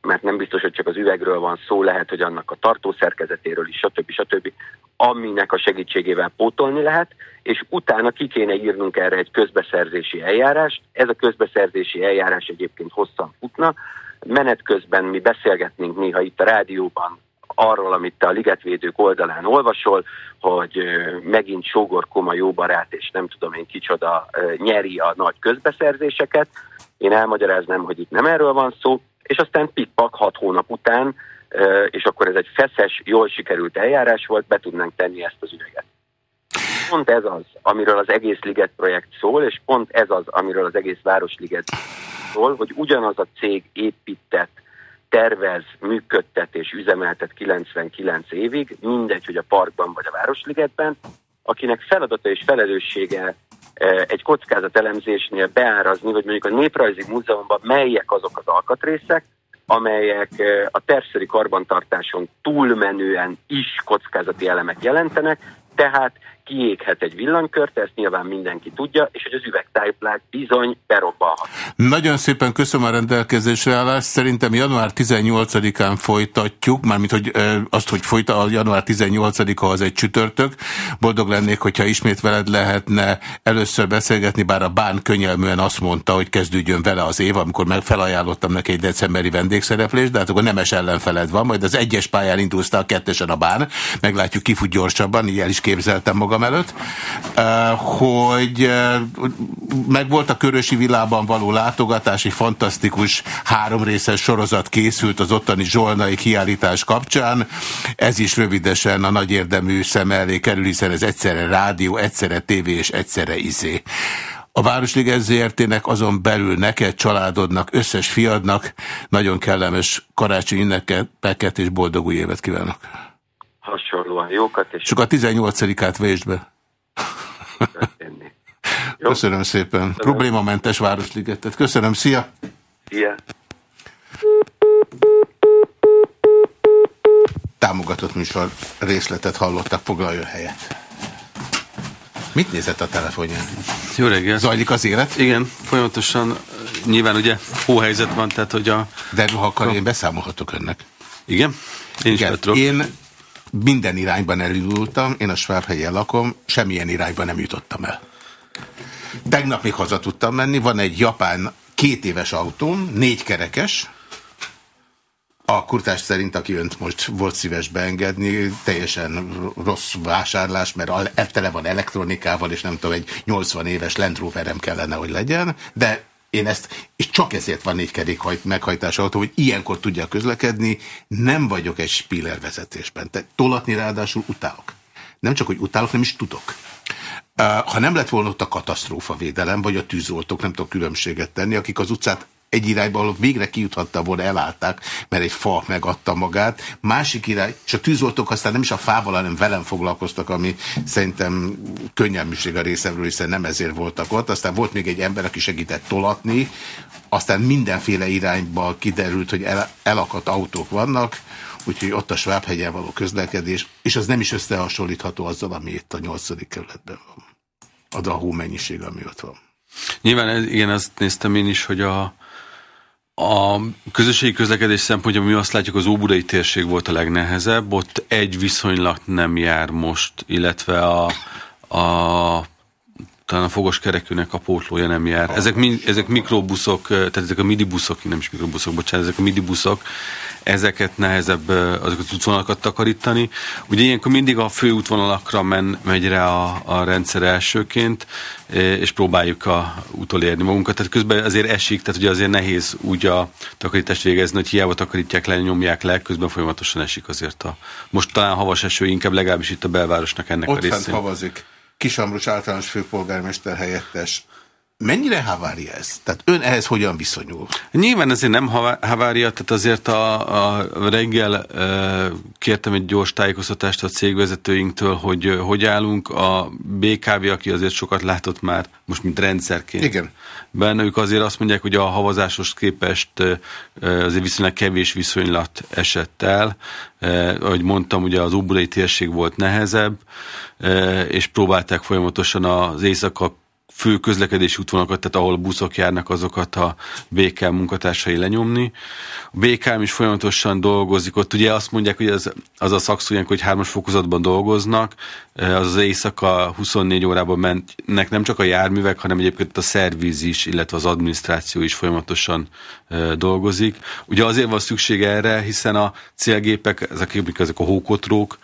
[SPEAKER 3] mert nem biztos, hogy csak az üvegről van szó, lehet, hogy annak a tartószerkezetéről is, stb. stb., aminek a segítségével pótolni lehet, és utána ki kéne írnunk erre egy közbeszerzési eljárást. Ez a közbeszerzési eljárás egyébként hosszan futna. Menet közben mi beszélgetnénk néha itt a rádióban arról, amit te a ligetvédők oldalán olvasol, hogy megint Sógor Koma jó barát, és nem tudom én kicsoda nyeri a nagy közbeszerzéseket. Én elmagyaráznám, hogy itt nem erről van szó, és aztán pikpak hat hónap után, és akkor ez egy feszes, jól sikerült eljárás volt, be tudnánk tenni ezt az üveget. Pont ez az, amiről az egész Liget projekt szól, és pont ez az, amiről az egész Városliget szól, hogy ugyanaz a cég épített, tervez, működtet és üzemeltet 99 évig, mindegy, hogy a parkban vagy a Városligetben, akinek feladata és felelőssége egy kockázatelemzésnél beárazni, hogy mondjuk a Néprajzi Múzeumban melyek azok az alkatrészek, amelyek a terszeri karbantartáson túlmenően is kockázati elemek jelentenek, tehát kiéghet egy villanykört, ezt nyilván mindenki tudja, és hogy az üvegtájplák bizony berobbalhat.
[SPEAKER 1] Nagyon szépen köszönöm a rendelkezésre állást. Szerintem január 18-án folytatjuk, mármint hogy azt, hogy folyta, a január 18-a az egy csütörtök. Boldog lennék, hogyha ismét veled lehetne először beszélgetni, bár a bán könnyelműen azt mondta, hogy kezdődjön vele az év, amikor meg felajánlottam neki egy decemberi vendégszereplést, de hát akkor nemes ellenfeled van, majd az egyes pályán indulsz a kettesen a bán, meglátjuk ki fut gyorsabban, így el is képzeltem magam magam előtt, eh, hogy eh, meg volt a Körösi Vilában való látogatás, egy fantasztikus háromrészes sorozat készült az ottani zsolnai kiállítás kapcsán. Ez is rövidesen a nagy érdemű szem elé kerül, hiszen ez egyszerre rádió, egyszerre tévé és egyszerre izé. A Városliget ZRT-nek azon belül neked, családodnak, összes fiadnak nagyon kellemes karácsony ünnepeket és boldog új évet kívánok!
[SPEAKER 3] Hasonlóan jókat. És
[SPEAKER 1] Csak a 18-át vésd be. Köszönöm szépen. Köszönöm. Problémamentes Városligetet. Köszönöm, szia!
[SPEAKER 3] Szia!
[SPEAKER 1] Támogatott műsor részletet hallottak, foglaljon helyet. Mit nézett a telefonján?
[SPEAKER 4] Jó reggel.
[SPEAKER 1] Zajlik az élet?
[SPEAKER 4] Igen, folyamatosan. Nyilván ugye hóhelyzet van, tehát hogy a...
[SPEAKER 1] De ha akar, én beszámolhatok önnek.
[SPEAKER 4] Igen? Én is Igen.
[SPEAKER 1] Én minden irányban elindultam, én a Svábhelyen lakom, semmilyen irányban nem jutottam el. Tegnap még haza tudtam menni, van egy japán két éves autóm, négy kerekes, a kurtás szerint, aki önt most volt szíves beengedni, teljesen rossz vásárlás, mert tele van elektronikával, és nem tudom, egy 80 éves Land Roverem kellene, hogy legyen, de én ezt, és csak ezért van négy kerék meghajtás autó, hogy ilyenkor tudja közlekedni, nem vagyok egy spiller vezetésben. Tehát tolatni ráadásul utálok. Nem csak, hogy utálok, nem is tudok. Ha nem lett volna ott a katasztrófa védelem, vagy a tűzoltók, nem tudok különbséget tenni, akik az utcát egy irányba, ahol végre kijuthatta volna, elállták, mert egy fa megadta magát. Másik irány, és a tűzoltók aztán nem is a fával, hanem velem foglalkoztak, ami szerintem könnyelműség a részemről, hiszen nem ezért voltak ott. Aztán volt még egy ember, aki segített tolatni, aztán mindenféle irányba kiderült, hogy el, elakadt autók vannak, úgyhogy ott a Svábhegyen való közlekedés, és az nem is összehasonlítható azzal, ami itt a nyolcadik kerületben van. A hómennyiség, ami ott van.
[SPEAKER 4] Nyilván igen, azt néztem én is, hogy a, a közösségi közlekedés szempontjából mi azt látjuk, az óbudai térség volt a legnehezebb, ott egy viszonylag nem jár most, illetve a, a talán a fogos kerekűnek a pótlója nem jár. Ezek, ezek mikrobuszok, tehát ezek a midibuszok, nem is mikrobuszok, bocsánat, ezek a midibuszok, ezeket nehezebb azokat az útvonalakat takarítani. Ugye ilyenkor mindig a fő útvonalakra men, megy rá a, a rendszer elsőként, és próbáljuk a utolérni magunkat. Tehát közben azért esik, tehát ugye azért nehéz úgy a takarítást végezni, hogy hiába takarítják le, nyomják le, közben folyamatosan esik azért a... Most talán havas eső, inkább legalábbis itt a belvárosnak ennek
[SPEAKER 1] Ott
[SPEAKER 4] a részén. Ott
[SPEAKER 1] havazik. Kisambrus általános főpolgármester helyettes Mennyire havária ez? Tehát ön ehhez hogyan viszonyul?
[SPEAKER 4] Nyilván ezért nem havária, tehát azért a, a reggel e, kértem egy gyors tájékoztatást a cégvezetőinktől, hogy hogy állunk. A BKV, aki azért sokat látott már, most mint rendszerként.
[SPEAKER 1] Igen.
[SPEAKER 4] Benne ők azért azt mondják, hogy a havazásos képest azért viszonylag kevés viszonylat esett el. Ahogy mondtam, ugye az óbudai térség volt nehezebb, és próbálták folyamatosan az éjszaka fő közlekedési útvonalakat, tehát ahol buszok járnak, azokat a BKM munkatársai lenyomni. A BKM is folyamatosan dolgozik, ott ugye azt mondják, hogy az, az a szakszó hogy hármas fokozatban dolgoznak, az az éjszaka 24 órában mennek nem csak a járművek, hanem egyébként a szerviz is, illetve az adminisztráció is folyamatosan eh, dolgozik. Ugye azért van szükség erre, hiszen a célgépek, ezek, ezek a hókotrók,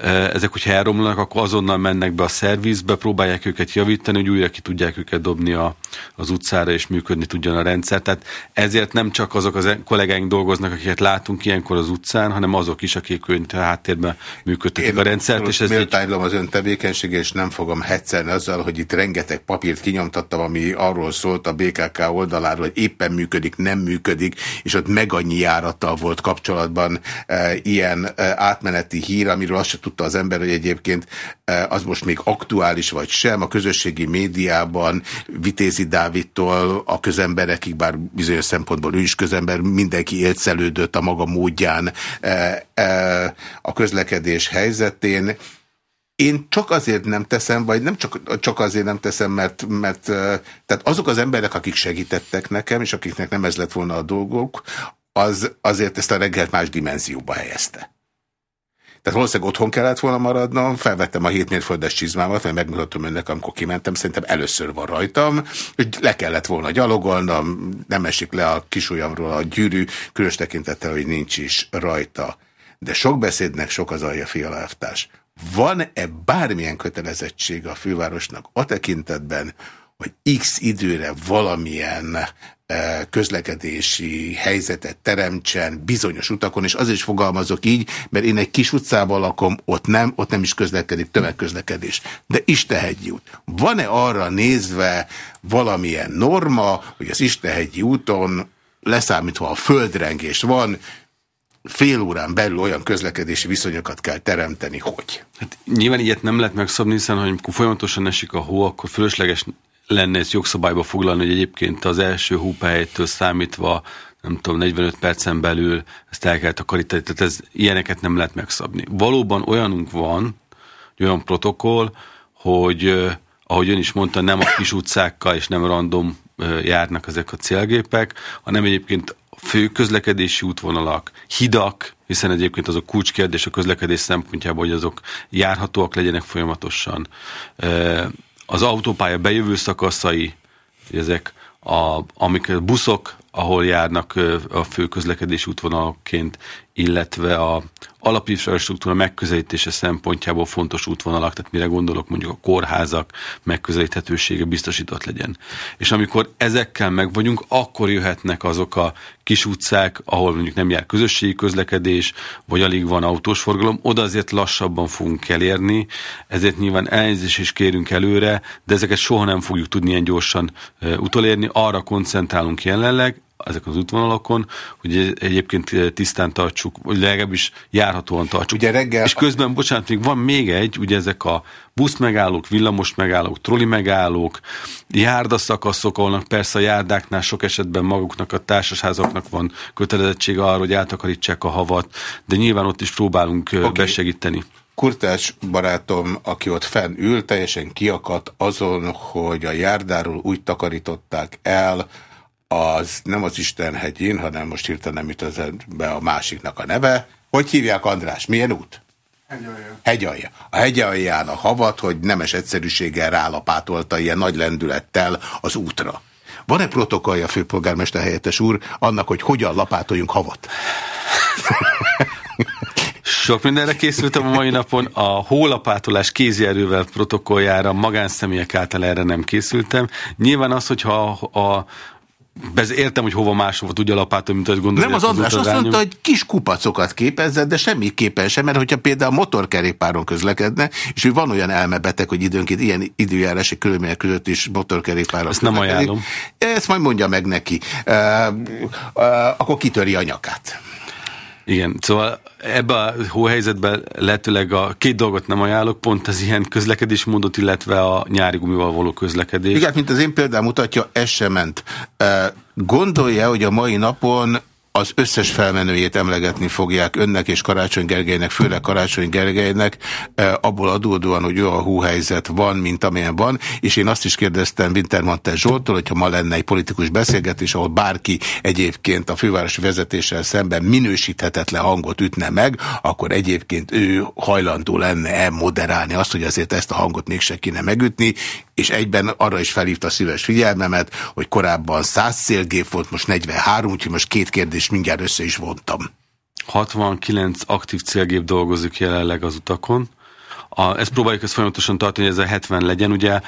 [SPEAKER 4] eh, ezek, hogyha elromlanak, akkor azonnal mennek be a szervizbe, próbálják őket javítani, hogy újra ki tudják őket dobni a, az utcára, és működni tudjon a rendszer. Tehát ezért nem csak azok az kollégáink dolgoznak, akiket látunk ilyenkor az utcán, hanem azok is, akik a háttérben működtetik Én a rendszert.
[SPEAKER 1] És ez méltánylom az ön tevékenysége, és nem fogom hetszelni azzal, hogy itt rengeteg papírt kinyomtattam, ami arról szólt a BKK oldaláról, hogy éppen működik, nem működik, és ott meg annyi járattal volt kapcsolatban e, ilyen e, átmeneti hír, amiről azt se tudta az ember, hogy egyébként e, az most még aktuális vagy sem. A közösségi médiában Vitézi Dávidtól a közemberekig, bár bizonyos szempontból ő is közember, mindenki élszelődött a maga módján e, e, a közlekedés helyzetén. Én csak azért nem teszem, vagy nem csak, csak azért nem teszem, mert, mert tehát azok az emberek, akik segítettek nekem, és akiknek nem ez lett volna a dolgok, az azért ezt a reggelt más dimenzióba helyezte. Tehát valószínűleg otthon kellett volna maradnom, felvettem a 7 mérföldes csizmámat, mert megmutatom önnek, amikor kimentem, szerintem először van rajtam, hogy le kellett volna gyalogolnom, nem esik le a kisujjamról a gyűrű, különös tekintettel, hogy nincs is rajta. De sok beszédnek sok az alja, fialaelvtárs. Van-e bármilyen kötelezettség a fővárosnak a tekintetben, hogy x időre valamilyen közlekedési helyzetet teremtsen bizonyos utakon, és azért is fogalmazok így, mert én egy kis utcában lakom, ott nem, ott nem is közlekedik tömegközlekedés. De Istenhegyi út. Van-e arra nézve valamilyen norma, hogy az Istenhegyi úton leszámítva a földrengés van, fél órán belül olyan közlekedési viszonyokat kell teremteni, hogy?
[SPEAKER 4] Hát nyilván ilyet nem lehet megszabni, hiszen ha folyamatosan esik a hó, akkor fölösleges lenne ezt jogszabályba foglalni, hogy egyébként az első hópehelytől számítva nem tudom, 45 percen belül ezt el kell takarítani, tehát ez, ilyeneket nem lehet megszabni. Valóban olyanunk van, olyan protokoll, hogy ahogy ön is mondta, nem a kis utcákkal és nem random járnak ezek a célgépek, hanem egyébként fő közlekedési útvonalak, hidak, hiszen egyébként azok kulcskérdés a közlekedés szempontjából, hogy azok járhatóak legyenek folyamatosan. Az autópálya bejövő szakaszai, ezek a, amik buszok, ahol járnak a fő közlekedési útvonalként, illetve a alapinfrastruktúra megközelítése szempontjából fontos útvonalak, tehát mire gondolok mondjuk a kórházak megközelíthetősége biztosított legyen. És amikor ezekkel meg vagyunk, akkor jöhetnek azok a kis utcák, ahol mondjuk nem jár közösségi közlekedés, vagy alig van autós forgalom, oda azért lassabban fogunk elérni, ezért nyilván elnézést is kérünk előre, de ezeket soha nem fogjuk tudni ilyen gyorsan utolérni, arra koncentrálunk jelenleg, ezek az útvonalakon, hogy egyébként tisztán tartsuk, vagy legalábbis járhatóan tartsuk. Ugye reggel... És közben, bocsánat, még van még egy, ugye ezek a busz megállók, villamos megállók, troli megállók, járdaszakaszok, ahol persze a járdáknál sok esetben maguknak, a társasházaknak van kötelezettsége arra, hogy átakarítsák a havat, de nyilván ott is próbálunk okay. besegíteni.
[SPEAKER 1] Kurtás barátom, aki ott fenn ül, teljesen kiakadt azon, hogy a járdáról úgy takarították el, az nem az Istenhegyén, hanem most hirtelen nem jut az be a másiknak a neve. Hogy hívják András? Milyen út? Hegyalja. Hegyalja. A hegyalján a havat, hogy nemes egyszerűséggel rálapátolta ilyen nagy lendülettel az útra. Van-e protokollja, főpolgármester helyettes úr, annak, hogy hogyan lapátoljunk havat?
[SPEAKER 4] Sok mindenre készültem a mai napon. A hólapátolás kézierővel protokolljára magánszemélyek által erre nem készültem. Nyilván az, hogyha a, a ez értem, hogy hova máshova tudja lapátolni, mint azt gondolja.
[SPEAKER 1] Nem az András azt mondta, hogy kis kupacokat képezze, de semmiképpen sem, mert hogyha például motorkerékpáron közlekedne, és ő van olyan elmebeteg, hogy időnként ilyen időjárási körülmények között is motorkerékpáron
[SPEAKER 4] Ezt nem ajánlom.
[SPEAKER 1] Ezt majd mondja meg neki. Uh, uh, akkor kitöri a nyakát.
[SPEAKER 4] Igen, szóval ebbe a hóhelyzetben lehetőleg a két dolgot nem ajánlok, pont az ilyen közlekedésmódot, illetve a nyári gumival való közlekedés.
[SPEAKER 1] Igen, mint az én példám mutatja, ez sem ment. Gondolja, hogy a mai napon az összes felmenőjét emlegetni fogják önnek és Karácsony Gergelynek, főleg Karácsony Gergelynek, e, abból adódóan, hogy olyan hóhelyzet van, mint amilyen van, és én azt is kérdeztem Wintermantel Zsoltól, hogyha ma lenne egy politikus beszélgetés, ahol bárki egyébként a fővárosi vezetéssel szemben minősíthetetlen hangot ütne meg, akkor egyébként ő hajlandó lenne moderálni azt, hogy azért ezt a hangot mégse kéne megütni, és egyben arra is felhívta a szíves figyelmemet, hogy korábban 100 szélgép volt, most 43, úgyhogy most két kérdés mindjárt össze is vontam.
[SPEAKER 4] 69 aktív célgép dolgozik jelenleg az utakon. A, ezt próbáljuk ezt folyamatosan tartani, hogy ez a 70 legyen. Ugye,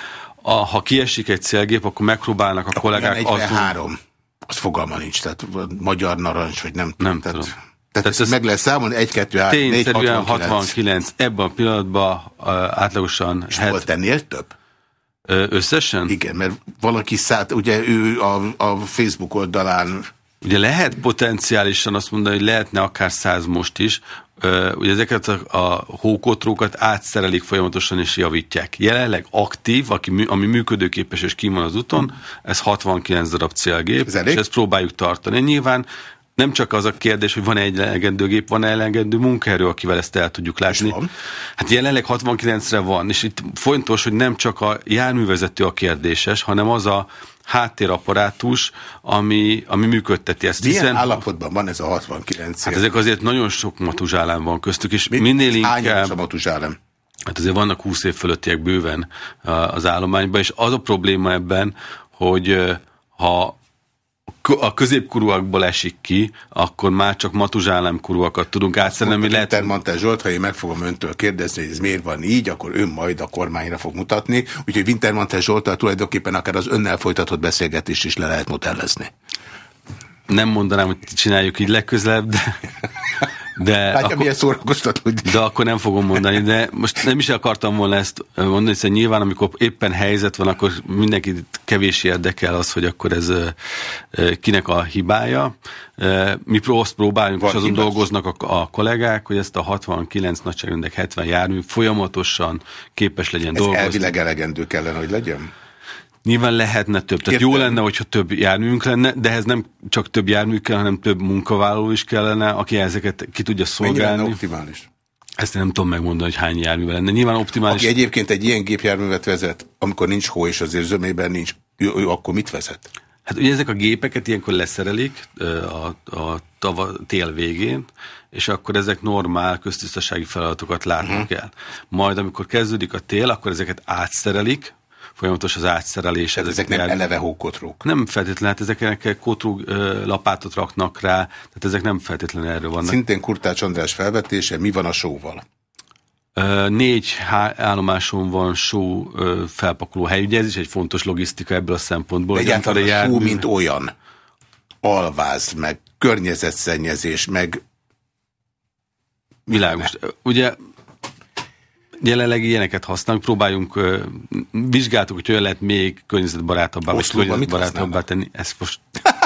[SPEAKER 4] a, ha kiesik egy célgép, akkor megpróbálnak a akkor kollégák...
[SPEAKER 1] 43. Azon... Az fogalma nincs, tehát magyar narancs, vagy nem,
[SPEAKER 4] nem
[SPEAKER 1] tehát,
[SPEAKER 4] tudom.
[SPEAKER 1] Tehát, Tehát ezt meg lehet számolni, 1, 2, 3, 4, 69.
[SPEAKER 4] 69. Ebben a pillanatban uh, átlagosan...
[SPEAKER 1] És het... volt ennél több?
[SPEAKER 4] Összesen?
[SPEAKER 1] Igen, mert valaki szállt, ugye ő a, a Facebook oldalán...
[SPEAKER 4] Ugye lehet potenciálisan azt mondani, hogy lehetne akár száz most is, ugye ezeket a, a hókotrókat átszerelik folyamatosan és javítják. Jelenleg aktív, aki, ami működőképes és kim van az úton, ez 69 darab célgép, ez és ezt próbáljuk tartani. Nyilván nem csak az a kérdés, hogy van-e egy elegendő gép, van-e elegendő munkaerő, akivel ezt el tudjuk látni. Hát jelenleg 69-re van, és itt fontos, hogy nem csak a járművezető a kérdéses, hanem az a háttérapparátus, ami, ami működteti ezt.
[SPEAKER 1] Milyen hiszen, állapotban van ez a 69
[SPEAKER 4] Hát ezek azért nagyon sok matuzsálám van köztük, és Mi, minél inkább...
[SPEAKER 1] a matuzsálám?
[SPEAKER 4] Hát azért vannak 20 év fölöttiek bőven az állományban, és az a probléma ebben, hogy ha a középkorúakból esik ki, akkor már csak matuzsálemkorúakat tudunk átszerelni.
[SPEAKER 1] Lehet... Wintermantel Zsolt, ha én meg fogom öntől kérdezni, hogy ez miért van így, akkor ön majd a kormányra fog mutatni. Úgyhogy Wintermantel Zsoltal tulajdonképpen akár az önnel folytatott beszélgetést is le lehet modellezni.
[SPEAKER 4] Nem mondanám, hogy csináljuk így legközelebb, de...
[SPEAKER 1] De Látja, akkor, milyen szórakoztató.
[SPEAKER 4] De akkor nem fogom mondani, de most nem is akartam volna ezt mondani, hiszen nyilván, amikor éppen helyzet van, akkor mindenki kevés érdekel az, hogy akkor ez kinek a hibája. Mi azt próbálunk, van és azon hibás. dolgoznak a, a kollégák, hogy ezt a 69 nagyságrendek 70 jármű folyamatosan képes legyen
[SPEAKER 1] ez
[SPEAKER 4] dolgozni.
[SPEAKER 1] elvileg elegendő kellene, hogy legyen?
[SPEAKER 4] Nyilván lehetne több. Tehát Értem. jó lenne, hogyha több járműünk lenne, de ez nem csak több jármű kell, hanem több munkavállaló is kellene, aki ezeket ki tudja szolgálni.
[SPEAKER 1] Lenne optimális?
[SPEAKER 4] Ezt nem tudom megmondani, hogy hány jármű lenne. Nyilván optimális.
[SPEAKER 1] Aki egyébként egy ilyen gépjárművet vezet, amikor nincs hó és azért zömében nincs, ő, ő akkor mit vezet?
[SPEAKER 4] Hát ugye ezek a gépeket ilyenkor leszerelik a, a tava, tél végén, és akkor ezek normál köztisztasági feladatokat látnak uh mhm. -huh. el. Majd amikor kezdődik a tél, akkor ezeket átszerelik, folyamatos az átszerelés.
[SPEAKER 1] Tehát ezek nem eleve hókotrók?
[SPEAKER 4] Nem feltétlenül, hát ezeknek kotró lapátot raknak rá, tehát ezek nem feltétlenül erről vannak.
[SPEAKER 1] Szintén Kurtács András felvetése, mi van a sóval?
[SPEAKER 4] Négy állomáson van só felpakoló hely, ugye ez is egy fontos logisztika ebből a szempontból.
[SPEAKER 1] De egyáltalán a só, mint olyan, alváz, meg környezetszennyezés, meg
[SPEAKER 4] Világos. Ugye jelenleg ilyeneket használunk, próbáljunk, vizsgáltuk, hogy olyan lehet még környezetbarátabbá, vagy környezetbarátabbá tenni. Ezt most...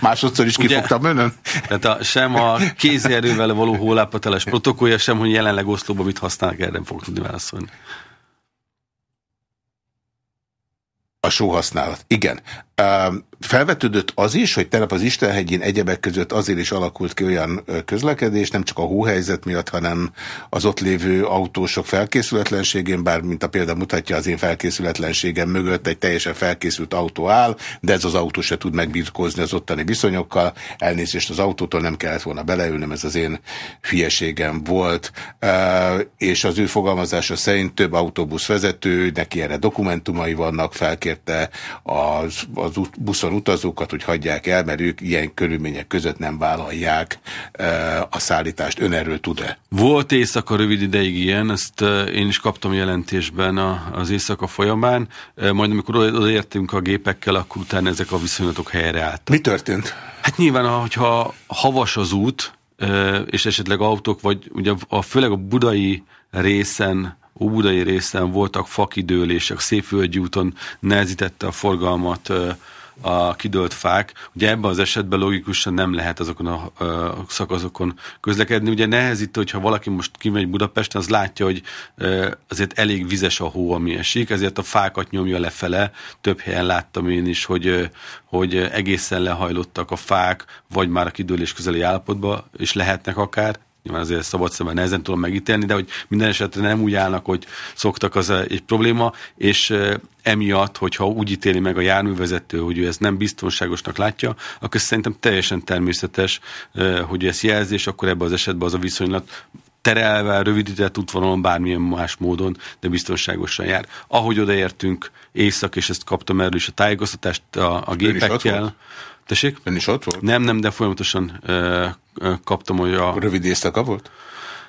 [SPEAKER 1] Másodszor is kifogtam önön?
[SPEAKER 4] Tehát a, sem a kézi erővel való hólápateles protokollja, sem, hogy jelenleg Oszlóban mit használnak, erre nem fog tudni válaszolni.
[SPEAKER 1] A sóhasználat. Igen. Felvetődött az is, hogy tegnap az Istenhegyén egyebek között azért is alakult ki olyan közlekedés, nem csak a hóhelyzet miatt, hanem az ott lévő autósok felkészületlenségén, bár mint a példa mutatja, az én felkészületlenségem mögött egy teljesen felkészült autó áll, de ez az autó se tud megbirkózni az ottani viszonyokkal. Elnézést az autótól nem kellett volna beleülnem, ez az én hülyeségem volt. És az ő fogalmazása szerint több autóbuszvezető, neki erre dokumentumai vannak, felkérte az, az buszon utazókat, hogy hagyják el, mert ők ilyen körülmények között nem vállalják a szállítást. Ön erről tud-e?
[SPEAKER 4] Volt éjszaka rövid ideig ilyen, ezt én is kaptam jelentésben az éjszaka folyamán, majd amikor odaértünk a gépekkel, akkor utána ezek a viszonylatok helyreálltak.
[SPEAKER 1] Mi történt?
[SPEAKER 4] Hát nyilván, hogyha havas az út, és esetleg autók, vagy ugye a, főleg a budai részen Óbudai részen voltak fakidőlések, Szépvölgyi úton nehezítette a forgalmat a kidőlt fák. Ugye ebben az esetben logikusan nem lehet azokon a, a szakaszokon közlekedni. Ugye nehezít, hogyha valaki most kimegy Budapesten, az látja, hogy azért elég vizes a hó, ami esik, ezért a fákat nyomja lefele. Több helyen láttam én is, hogy, hogy egészen lehajlottak a fák, vagy már a kidőlés közeli állapotban, és lehetnek akár, nyilván azért szabad szemben nehezen tudom megítélni, de hogy minden esetre nem úgy állnak, hogy szoktak, az egy probléma, és emiatt, hogyha úgy ítéli meg a járművezető, hogy ő ezt nem biztonságosnak látja, akkor szerintem teljesen természetes, hogy ez jelzés, akkor ebben az esetben az a viszonylat terelve, rövidített útvonalon, bármilyen más módon, de biztonságosan jár. Ahogy odaértünk éjszak, és ezt kaptam erről is a tájékoztatást a, a gépekkel. Tessék?
[SPEAKER 1] Ön is ott volt?
[SPEAKER 4] Nem, nem, de folyamatosan uh, kaptam, hogy a...
[SPEAKER 1] Rövid éjszaka volt?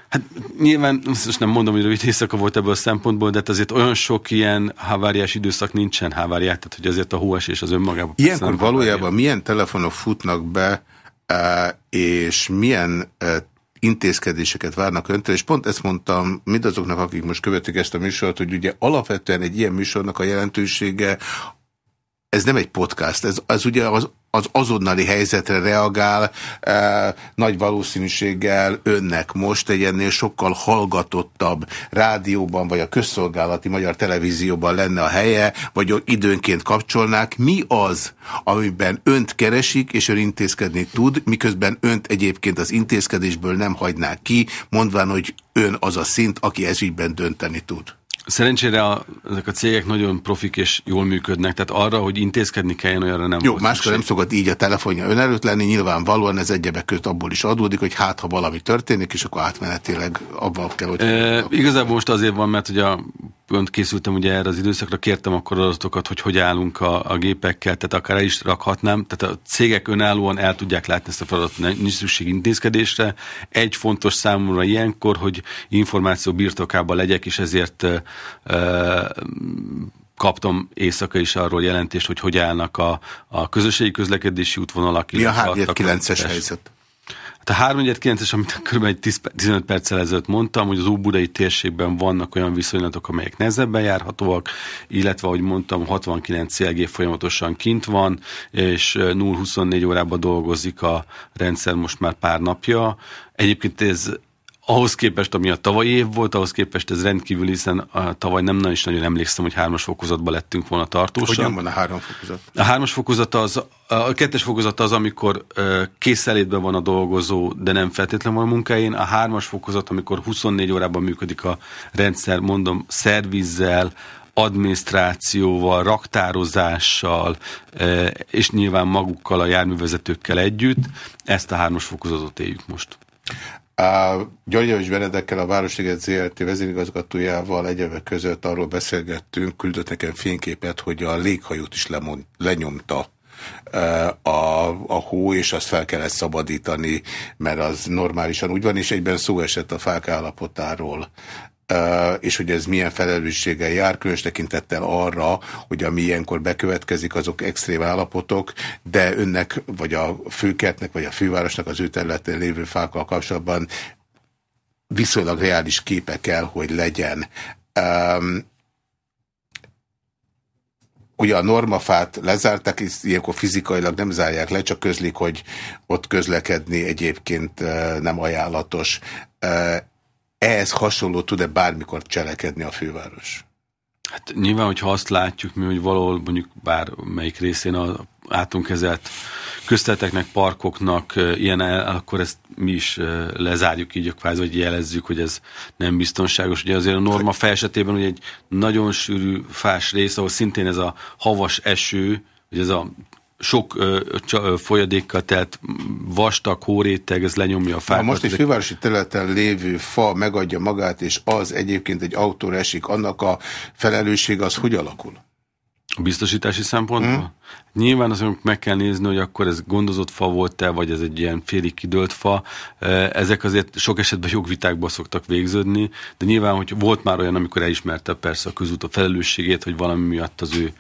[SPEAKER 4] Hát nyilván, most nem mondom, hogy rövid éjszaka volt ebből a szempontból, de hát azért olyan sok ilyen haváriás időszak nincsen haváriát, tehát hogy azért a hóesés az önmagában...
[SPEAKER 1] Ilyenkor valójában haváriát. milyen telefonok futnak be, és milyen intézkedéseket várnak öntől, és pont ezt mondtam mindazoknak, akik most követik ezt a műsort, hogy ugye alapvetően egy ilyen műsornak a jelentősége ez nem egy podcast, ez, ez ugye az, az azonnali helyzetre reagál, e, nagy valószínűséggel önnek most egy ennél sokkal hallgatottabb rádióban, vagy a közszolgálati magyar televízióban lenne a helye, vagy időnként kapcsolnák. Mi az, amiben önt keresik, és ön intézkedni tud, miközben önt egyébként az intézkedésből nem hagynák ki, mondván, hogy ön az a szint, aki ezügyben dönteni tud?
[SPEAKER 4] Szerencsére a, ezek a cégek nagyon profik és jól működnek, tehát arra, hogy intézkedni kelljen, olyanra nem
[SPEAKER 1] Jó, máskor nem szokott így a telefonja ön előtt lenni, nyilvánvalóan ez egyebek között abból is adódik, hogy hát, ha valami történik, és akkor átmenetileg abban kell, hogy...
[SPEAKER 4] E, igazából most azért van, mert ugye a pont készültem ugye erre az időszakra, kértem akkor adatokat, hogy hogy állunk a, a gépekkel, tehát akár el is rakhatnám. Tehát a cégek önállóan el tudják látni ezt a feladatot, nincs szükség intézkedésre. Egy fontos számomra ilyenkor, hogy információ birtokában legyek, és ezért kaptam éjszaka is arról jelentést, hogy hogy állnak a, a közösségi közlekedési útvonalak.
[SPEAKER 1] Mi a 3-9-es helyzet?
[SPEAKER 4] a 3.9-es, amit kb. 15 perccel ezelőtt mondtam, hogy az óbudai térségben vannak olyan viszonylatok, amelyek nehezebben járhatóak, illetve, ahogy mondtam, 69 CLG folyamatosan kint van, és 0-24 órában dolgozik a rendszer most már pár napja. Egyébként ez ahhoz képest, ami a tavalyi év volt, ahhoz képest ez rendkívül, hiszen a tavaly nem nagyon is nagyon emlékszem, hogy hármas fokozatban lettünk volna tartósan.
[SPEAKER 1] Hogyan van a három fokozat?
[SPEAKER 4] A hármas fokozat az, a kettes fokozat az, amikor készelétben van a dolgozó, de nem feltétlenül van a munkájén. A hármas fokozat, amikor 24 órában működik a rendszer, mondom, szervizzel, adminisztrációval, raktározással, és nyilván magukkal, a járművezetőkkel együtt. Ezt a hármas fokozatot éljük most.
[SPEAKER 1] Györgyevics Benedekkel, a Városliget ZRT. vezérigazgatójával egyebek között arról beszélgettünk, küldött nekem fényképet, hogy a léghajót is lemond, lenyomta a, a hó, és azt fel kellett szabadítani, mert az normálisan úgy van, és egyben szó esett a fák állapotáról és hogy ez milyen felelősséggel jár, különös tekintettel arra, hogy ami ilyenkor bekövetkezik, azok extrém állapotok, de önnek, vagy a főkertnek, vagy a fővárosnak az ő területén lévő fákkal kapcsolatban viszonylag reális képe kell, hogy legyen. Ugye a normafát lezárták, és ilyenkor fizikailag nem zárják le, csak közlik, hogy ott közlekedni egyébként nem ajánlatos. Ehhez hasonló tud-e bármikor cselekedni a főváros?
[SPEAKER 4] Hát nyilván, hogyha azt látjuk mi, hogy valahol mondjuk bár melyik részén a általunk kezelt közteteknek, parkoknak ilyen el, akkor ezt mi is lezárjuk így, kvázi, vagy jelezzük, hogy ez nem biztonságos. Ugye azért a norma fel esetében ugye egy nagyon sűrű fás rész, ahol szintén ez a havas eső, hogy ez a sok ö, ö, folyadékkal telt vastag hóréteg, ez lenyomja a fát.
[SPEAKER 1] Ha most egy fővárosi területen lévő fa megadja magát, és az egyébként egy autó esik, annak a felelősség az hogy alakul?
[SPEAKER 4] A biztosítási szempontból? Hmm. Nyilván azon meg kell nézni, hogy akkor ez gondozott fa volt-e, vagy ez egy ilyen félig kidőlt fa. Ezek azért sok esetben jogvitákból szoktak végződni, de nyilván, hogy volt már olyan, amikor elismerte persze a közút a felelősségét, hogy valami miatt az ő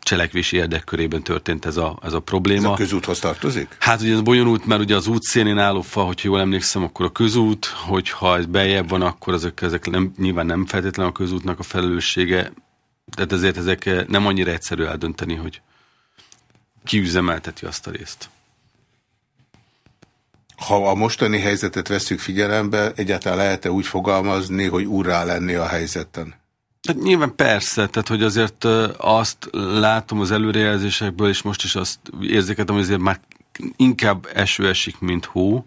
[SPEAKER 4] cselekvési érdekkörében történt ez a, ez a probléma. Ez a
[SPEAKER 1] közúthoz tartozik?
[SPEAKER 4] Hát ugye ez bonyolult, mert ugye az útszénén álló fa, hogyha jól emlékszem, akkor a közút, hogyha ez bejebb van, akkor ezek, ezek nem, nyilván nem feltétlenül a közútnak a felelőssége. Tehát ezért ezek nem annyira egyszerű eldönteni, hogy ki üzemelteti azt a részt.
[SPEAKER 1] Ha a mostani helyzetet veszük figyelembe, egyáltalán lehet-e úgy fogalmazni, hogy úrrá lenni a helyzeten?
[SPEAKER 4] Hát nyilván persze, tehát hogy azért azt látom az előrejelzésekből, és most is azt érzékeltem, hogy azért már inkább eső esik, mint hó,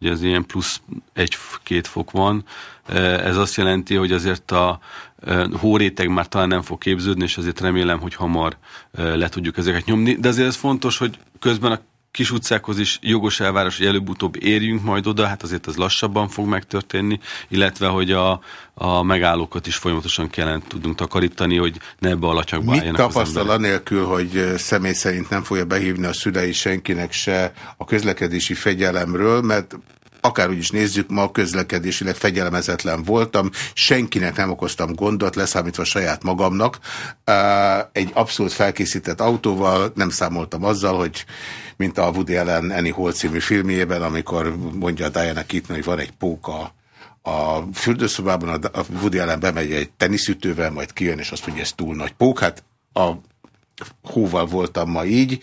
[SPEAKER 4] ugye az ilyen plusz egy-két fok van. Ez azt jelenti, hogy azért a hóréteg már talán nem fog képződni, és azért remélem, hogy hamar le tudjuk ezeket nyomni. De azért ez fontos, hogy közben a kis utcákhoz is jogos elvárás, hogy előbb-utóbb érjünk majd oda, hát azért ez lassabban fog megtörténni, illetve, hogy a, a megállókat is folyamatosan kellene tudunk takarítani, hogy ne ebbe a latyakba
[SPEAKER 1] Mit tapasztal anélkül, hogy személy szerint nem fogja behívni a szülei senkinek se a közlekedési fegyelemről, mert akárhogy is nézzük, ma közlekedésileg fegyelmezetlen voltam, senkinek nem okoztam gondot, leszámítva saját magamnak. Egy abszolút felkészített autóval nem számoltam azzal, hogy mint a Woody Allen Annie Hall című filmjében, amikor mondja a Diana Keaton, hogy van egy póka a fürdőszobában, a Woody Allen bemegy egy teniszütővel, majd kijön, és azt mondja, ez túl nagy pók. Hát a hóval voltam ma így,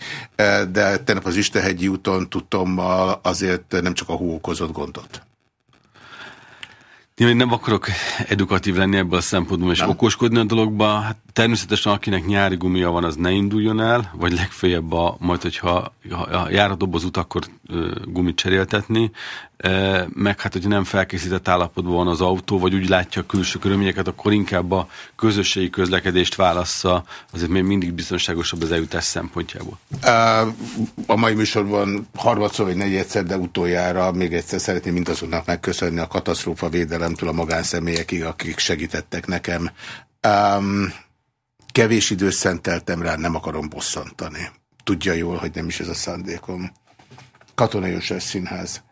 [SPEAKER 1] de tegnap az Istenhegyi úton tudtam azért nem csak a hó okozott gondot.
[SPEAKER 4] Én nem akarok edukatív lenni ebből a szempontból, és nem. okoskodni a dologba. Hát természetesen akinek nyári gumia van, az ne induljon el, vagy legfeljebb a, majd, hogyha ha jár a dobozút, akkor gumit cseréltetni meg hát, hogyha nem felkészített állapotban van az autó, vagy úgy látja a külső körülményeket, akkor inkább a közösségi közlekedést válassza, azért még mindig biztonságosabb az eljutás szempontjából.
[SPEAKER 1] A mai műsorban harmadszor vagy negyedszer, de utoljára még egyszer szeretném mindazonnak megköszönni a katasztrófa védelemtől a magánszemélyekig, akik segítettek nekem. Um, kevés időt szenteltem rá, nem akarom bosszantani. Tudja jól, hogy nem is ez a szándékom. Katonai József Színház.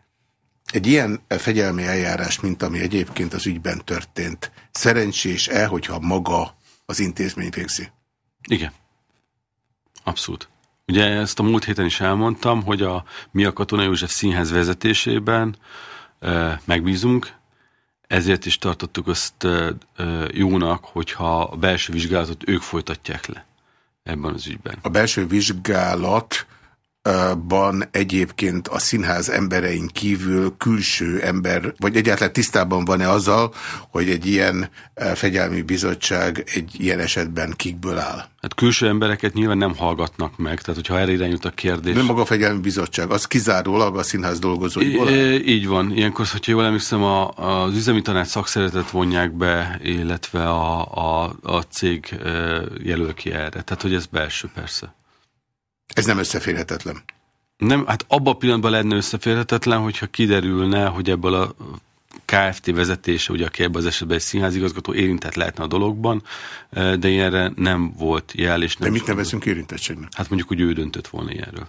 [SPEAKER 1] Egy ilyen fegyelmi eljárás, mint ami egyébként az ügyben történt, szerencsés-e, hogyha maga az intézmény végzi?
[SPEAKER 4] Igen. Abszolút. Ugye ezt a múlt héten is elmondtam, hogy a, mi a Katona József Színház vezetésében e, megbízunk, ezért is tartottuk azt jónak, hogyha a belső vizsgálatot ők folytatják le ebben az ügyben.
[SPEAKER 1] A belső vizsgálat ban egyébként a színház emberein kívül külső ember, vagy egyáltalán tisztában van-e azzal, hogy egy ilyen fegyelmi bizottság egy ilyen esetben kikből áll?
[SPEAKER 4] Hát külső embereket nyilván nem hallgatnak meg, tehát hogyha erre irányult a kérdés.
[SPEAKER 1] Nem maga a fegyelmi bizottság, az kizárólag a színház dolgozóiból?
[SPEAKER 4] Így van. Ilyenkor, hogyha jól emlékszem, a, az üzemi tanács szakszeretet vonják be, illetve a, a, a cég jelöl ki erre. Tehát, hogy ez belső persze.
[SPEAKER 1] Ez nem összeférhetetlen.
[SPEAKER 4] Nem, hát abban a pillanatban lenne összeférhetetlen, hogyha kiderülne, hogy ebből a KFT vezetése, ugye aki ebben az esetben egy színházigazgató érintett lehetne a dologban, de ilyenre nem volt jel. És nem
[SPEAKER 1] de mit nevezünk érintettségnek?
[SPEAKER 4] Hát mondjuk, hogy ő döntött volna ilyenről.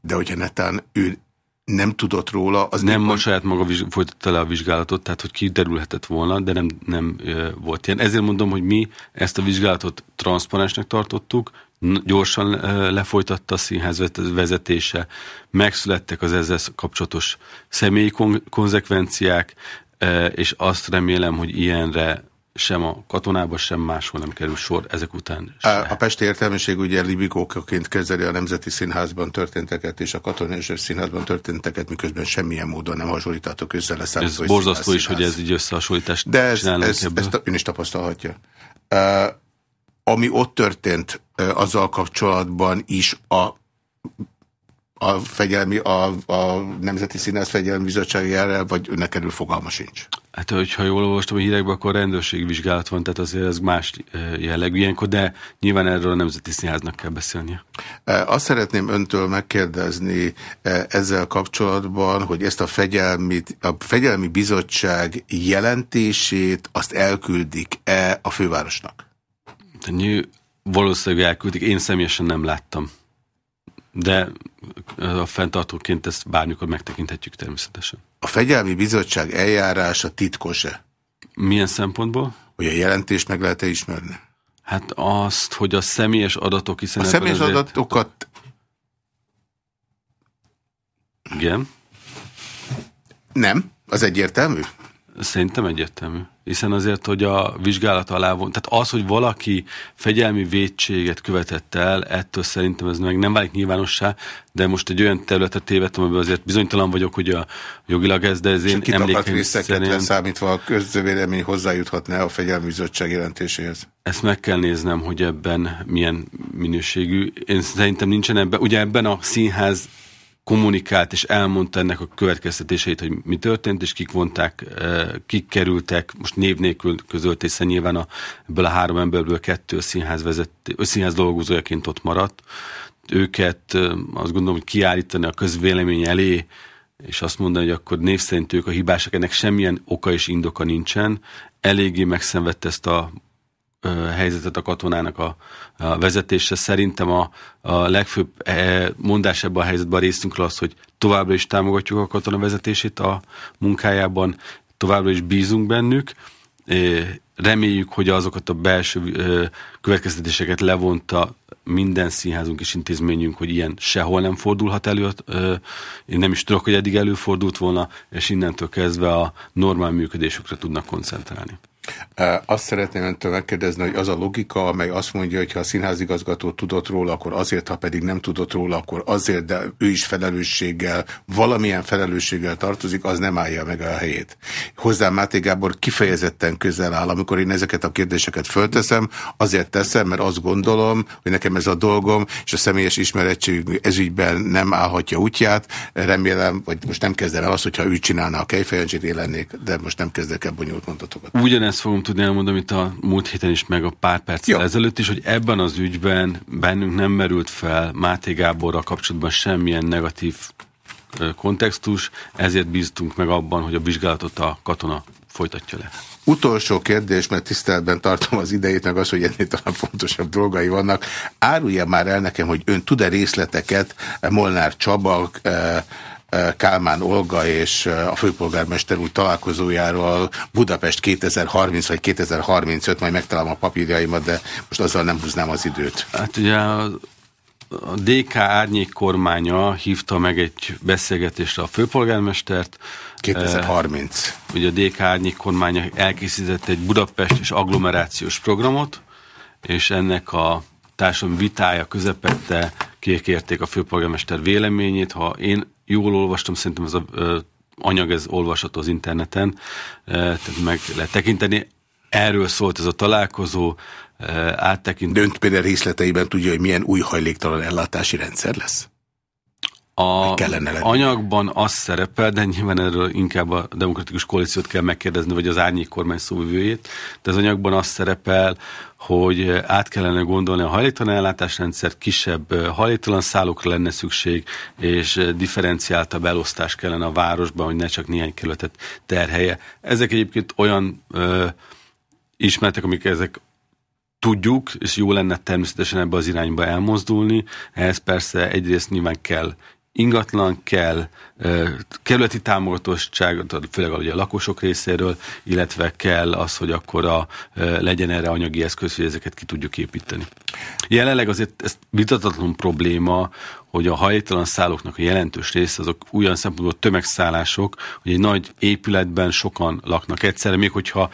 [SPEAKER 1] De hogyha netán ő nem tudott róla, az
[SPEAKER 4] nem ma saját maga folytatta le a vizsgálatot, tehát hogy kiderülhetett volna, de nem, nem volt ilyen. Ezért mondom, hogy mi ezt a vizsgálatot transzparensnek tartottuk, gyorsan lefolytatta a színház vezetése, megszülettek az ezzel kapcsolatos személyi konzekvenciák, és azt remélem, hogy ilyenre sem a katonába, sem máshol nem kerül sor ezek után.
[SPEAKER 1] A, a Pesti értelmiség ugye libikókaként kezeli a Nemzeti Színházban történteket és a Katonai Színházban történteket, miközben semmilyen módon nem hasonlítatok össze lesz.
[SPEAKER 4] Ez borzasztó is, hogy ez így összehasonlítást
[SPEAKER 1] De ez, ez, ezt ön is tapasztalhatja. Uh, ami ott történt, azzal kapcsolatban is a a, fegyelmi, a, a Nemzeti Színház Fegyelmi Bizottsági járel, vagy önnek erről fogalma sincs?
[SPEAKER 4] Hát, hogyha jól olvastam a hírekben, akkor rendőrségvizsgálat van, tehát azért ez más jellegű ilyenkor, de nyilván erről a Nemzeti Színháznak kell beszélnie.
[SPEAKER 1] Azt szeretném öntől megkérdezni ezzel kapcsolatban, hogy ezt a fegyelmi, a fegyelmi bizottság jelentését azt elküldik-e a fővárosnak?
[SPEAKER 4] Valószínűleg elküldik, én személyesen nem láttam. De a fenntartóként ezt bármikor megtekinthetjük természetesen.
[SPEAKER 1] A fegyelmi bizottság eljárása titkos-e?
[SPEAKER 4] Milyen szempontból?
[SPEAKER 1] Hogy a jelentést meg lehet-e ismerni?
[SPEAKER 4] Hát azt, hogy a személyes adatok, hiszen...
[SPEAKER 1] A személyes azért... adatokat...
[SPEAKER 4] Igen.
[SPEAKER 1] Nem, az egyértelmű?
[SPEAKER 4] Szerintem egyértelmű. Hiszen azért, hogy a vizsgálat alá von, tehát az, hogy valaki fegyelmi védséget követett el, ettől szerintem ez meg nem válik nyilvánossá, de most egy olyan területet tévedtem, amiben azért bizonytalan vagyok, hogy a jogilag ez, de ez én
[SPEAKER 1] emlékeim szerint... leszámítva a közvélemény hozzájuthatna a fegyelmi bizottság jelentéséhez?
[SPEAKER 4] Ezt meg kell néznem, hogy ebben milyen minőségű. Én szerintem nincsen ebben, ugye ebben a színház kommunikált és elmondta ennek a következtetéseit, hogy mi történt, és kik vonták, eh, kik kerültek, most név nélkül közölt, hiszen nyilván a, ebből a három emberből kettő színház, vezető, színház dolgozójaként ott maradt. Őket eh, azt gondolom, hogy kiállítani a közvélemény elé, és azt mondani, hogy akkor név szerint ők a hibásak, ennek semmilyen oka és indoka nincsen. Eléggé megszenvedte ezt a helyzetet a katonának a, a vezetése. Szerintem a, a legfőbb e, mondás ebben a helyzetben a részünkről az, hogy továbbra is támogatjuk a katona vezetését a munkájában, továbbra is bízunk bennük, reméljük, hogy azokat a belső következtetéseket levonta minden színházunk és intézményünk, hogy ilyen sehol nem fordulhat elő. Én nem is tudok, hogy eddig előfordult volna, és innentől kezdve a normál működésükre tudnak koncentrálni.
[SPEAKER 1] Azt szeretném öntől megkérdezni, hogy az a logika, amely azt mondja, hogy ha a színházigazgató tudott róla, akkor azért, ha pedig nem tudott róla, akkor azért, de ő is felelősséggel, valamilyen felelősséggel tartozik, az nem állja meg a helyét. Hozzám Máté Gábor kifejezetten közel áll, amikor én ezeket a kérdéseket fölteszem, azért teszem, mert azt gondolom, hogy nekem ez a dolgom, és a személyes ismerettség ezügyben nem állhatja útját. Remélem, vagy most nem kezdem el azt, hogyha ő csinálna a kejfejancsét, én lennék, de most nem kezdek el bonyolult mondatokat.
[SPEAKER 4] Ugyanez ezt fogom tudni elmondani, amit a múlt héten is, meg a pár perccel ezelőtt is, hogy ebben az ügyben bennünk nem merült fel Máté Gáborral kapcsolatban semmilyen negatív kontextus, ezért bíztunk meg abban, hogy a vizsgálatot a katona folytatja le.
[SPEAKER 1] Utolsó kérdés, mert tiszteletben tartom az idejét, meg az, hogy ennél talán fontosabb dolgai vannak. Árulja már el nekem, hogy ön tud-e részleteket Molnár Csaba, Kálmán Olga és a főpolgármester úr találkozójáról Budapest 2030 vagy 2035, majd megtalálom a papírjaimat, de most azzal nem húznám az időt.
[SPEAKER 4] Hát ugye a, DK árnyék kormánya hívta meg egy beszélgetésre a főpolgármestert.
[SPEAKER 1] 2030.
[SPEAKER 4] Ugye a DK árnyék kormánya elkészített egy Budapest és agglomerációs programot, és ennek a társadalmi vitája közepette kikérték a főpolgármester véleményét. Ha én jól olvastam, szerintem ez a anyag, ez olvasható az interneten, tehát meg lehet tekinteni. Erről szólt ez a találkozó, áttekintő.
[SPEAKER 1] Dönt például részleteiben tudja, hogy milyen új hajléktalan ellátási rendszer lesz?
[SPEAKER 4] A anyagban az szerepel, de nyilván erről inkább a demokratikus koalíciót kell megkérdezni, vagy az árnyék kormány szóvivőjét, de az anyagban az szerepel, hogy át kellene gondolni a hajléktalan ellátásrendszert, kisebb hajléktalan szállókra lenne szükség, és differenciáltabb elosztás kellene a városban, hogy ne csak néhány kerületet terhelje. Ezek egyébként olyan ö, ismertek, amik ezek tudjuk, és jó lenne természetesen ebbe az irányba elmozdulni. Ehhez persze egyrészt nyilván kell ingatlan kell, kerületi támogatottság, főleg a lakosok részéről, illetve kell az, hogy akkor a, legyen erre anyagi eszköz, hogy ezeket ki tudjuk építeni. Jelenleg azért ez vitatatlan probléma, hogy a hajléktalan szállóknak a jelentős része azok olyan szempontból tömegszállások, hogy egy nagy épületben sokan laknak egyszerre, még hogyha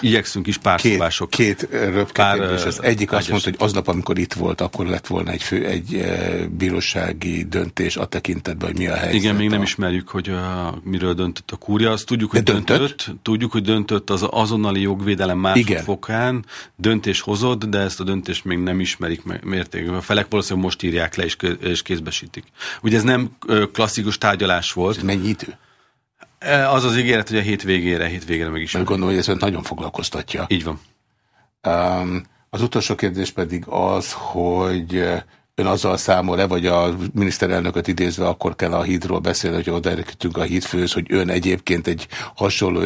[SPEAKER 4] igyekszünk is pár
[SPEAKER 1] két,
[SPEAKER 4] szobások.
[SPEAKER 1] Két röpke az egyik azt mondta, hogy aznap, amikor itt volt, akkor lett volna egy, fő, egy bírósági döntés a tekintetben, hogy mi a helyzet.
[SPEAKER 4] Igen, még nem ismerjük, hogy a, miről döntött a kúria. Azt tudjuk, hogy De döntött. döntött. Tudjuk, hogy döntött az azonnali jogvédelem másodfokán. Döntés hozott, de ezt a döntést még nem ismerik mértékben. A felek valószínűleg most írják le és, és kézbesítik. Ugye ez nem klasszikus tárgyalás volt. Ez
[SPEAKER 1] mennyi idő?
[SPEAKER 4] E, az az ígéret, hogy a hétvégére, hétvégére meg is.
[SPEAKER 1] Mert gondolom, hogy ez nagyon foglalkoztatja.
[SPEAKER 4] Így van.
[SPEAKER 1] Um, az utolsó kérdés pedig az, hogy ön azzal számol-e, vagy a miniszterelnököt idézve akkor kell a hídról beszélni, hogy odaérkeztünk a hídfőhöz, hogy ön egyébként egy hasonló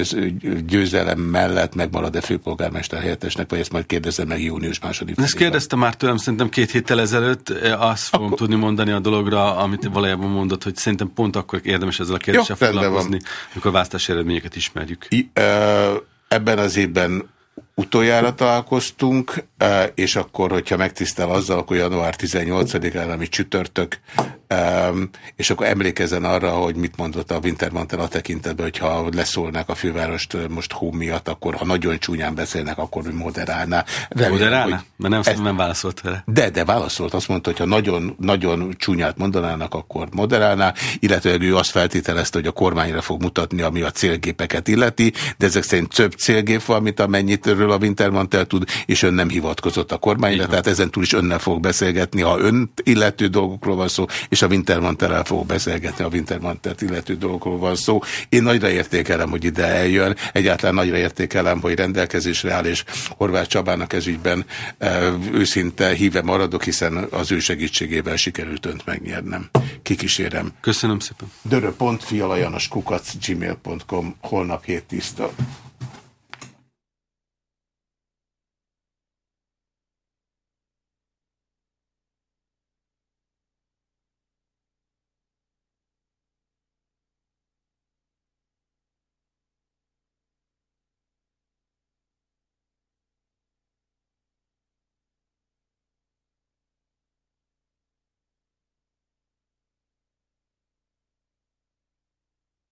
[SPEAKER 1] győzelem mellett megmarad-e főpolgármester helyettesnek, vagy ezt majd kérdezem meg június második.
[SPEAKER 4] Ezt kérdezte már tőlem szerintem két héttel ezelőtt, azt fogom akkor... tudni mondani a dologra, amit valójában mondott, hogy szerintem pont akkor érdemes ezzel a kérdéssel foglalkozni, amikor választási eredményeket ismerjük. I,
[SPEAKER 1] uh, ebben az évben utoljára találkoztunk, e, és akkor, hogyha megtisztel azzal, akkor január 18-án, ami csütörtök, e, és akkor emlékezzen arra, hogy mit mondott a Wintermantel a tekintetben, hogyha leszólnák a fővárost most hó miatt, akkor ha nagyon csúnyán beszélnek, akkor ő moderálná.
[SPEAKER 4] Remélem, moderálná? Hogy Mert nem, ezt, nem válaszolt vele.
[SPEAKER 1] De, de válaszolt. Azt mondta, hogy ha nagyon, nagyon csúnyát mondanának, akkor moderálná, illetve ő azt feltételezte, hogy a kormányra fog mutatni, ami a célgépeket illeti, de ezek szerint több célgép van, mint amennyit erről a Wintermantel tud, és ön nem hivatkozott a kormányra, tehát ezen túl is önnel fog beszélgetni, ha ön illető dolgokról van szó, és a Wintermantel fog beszélgetni, a Wintermantelt illető dolgokról van szó. Én nagyra értékelem, hogy ide eljön, egyáltalán nagyra értékelem, hogy rendelkezésre áll, és Horváth Csabának ezügyben e, őszinte híve maradok, hiszen az ő segítségével sikerült önt megnyernem. Kikísérem.
[SPEAKER 4] Köszönöm szépen.
[SPEAKER 1] Dörö.fialajanoskukac gmail.com holnap 7 tiszta.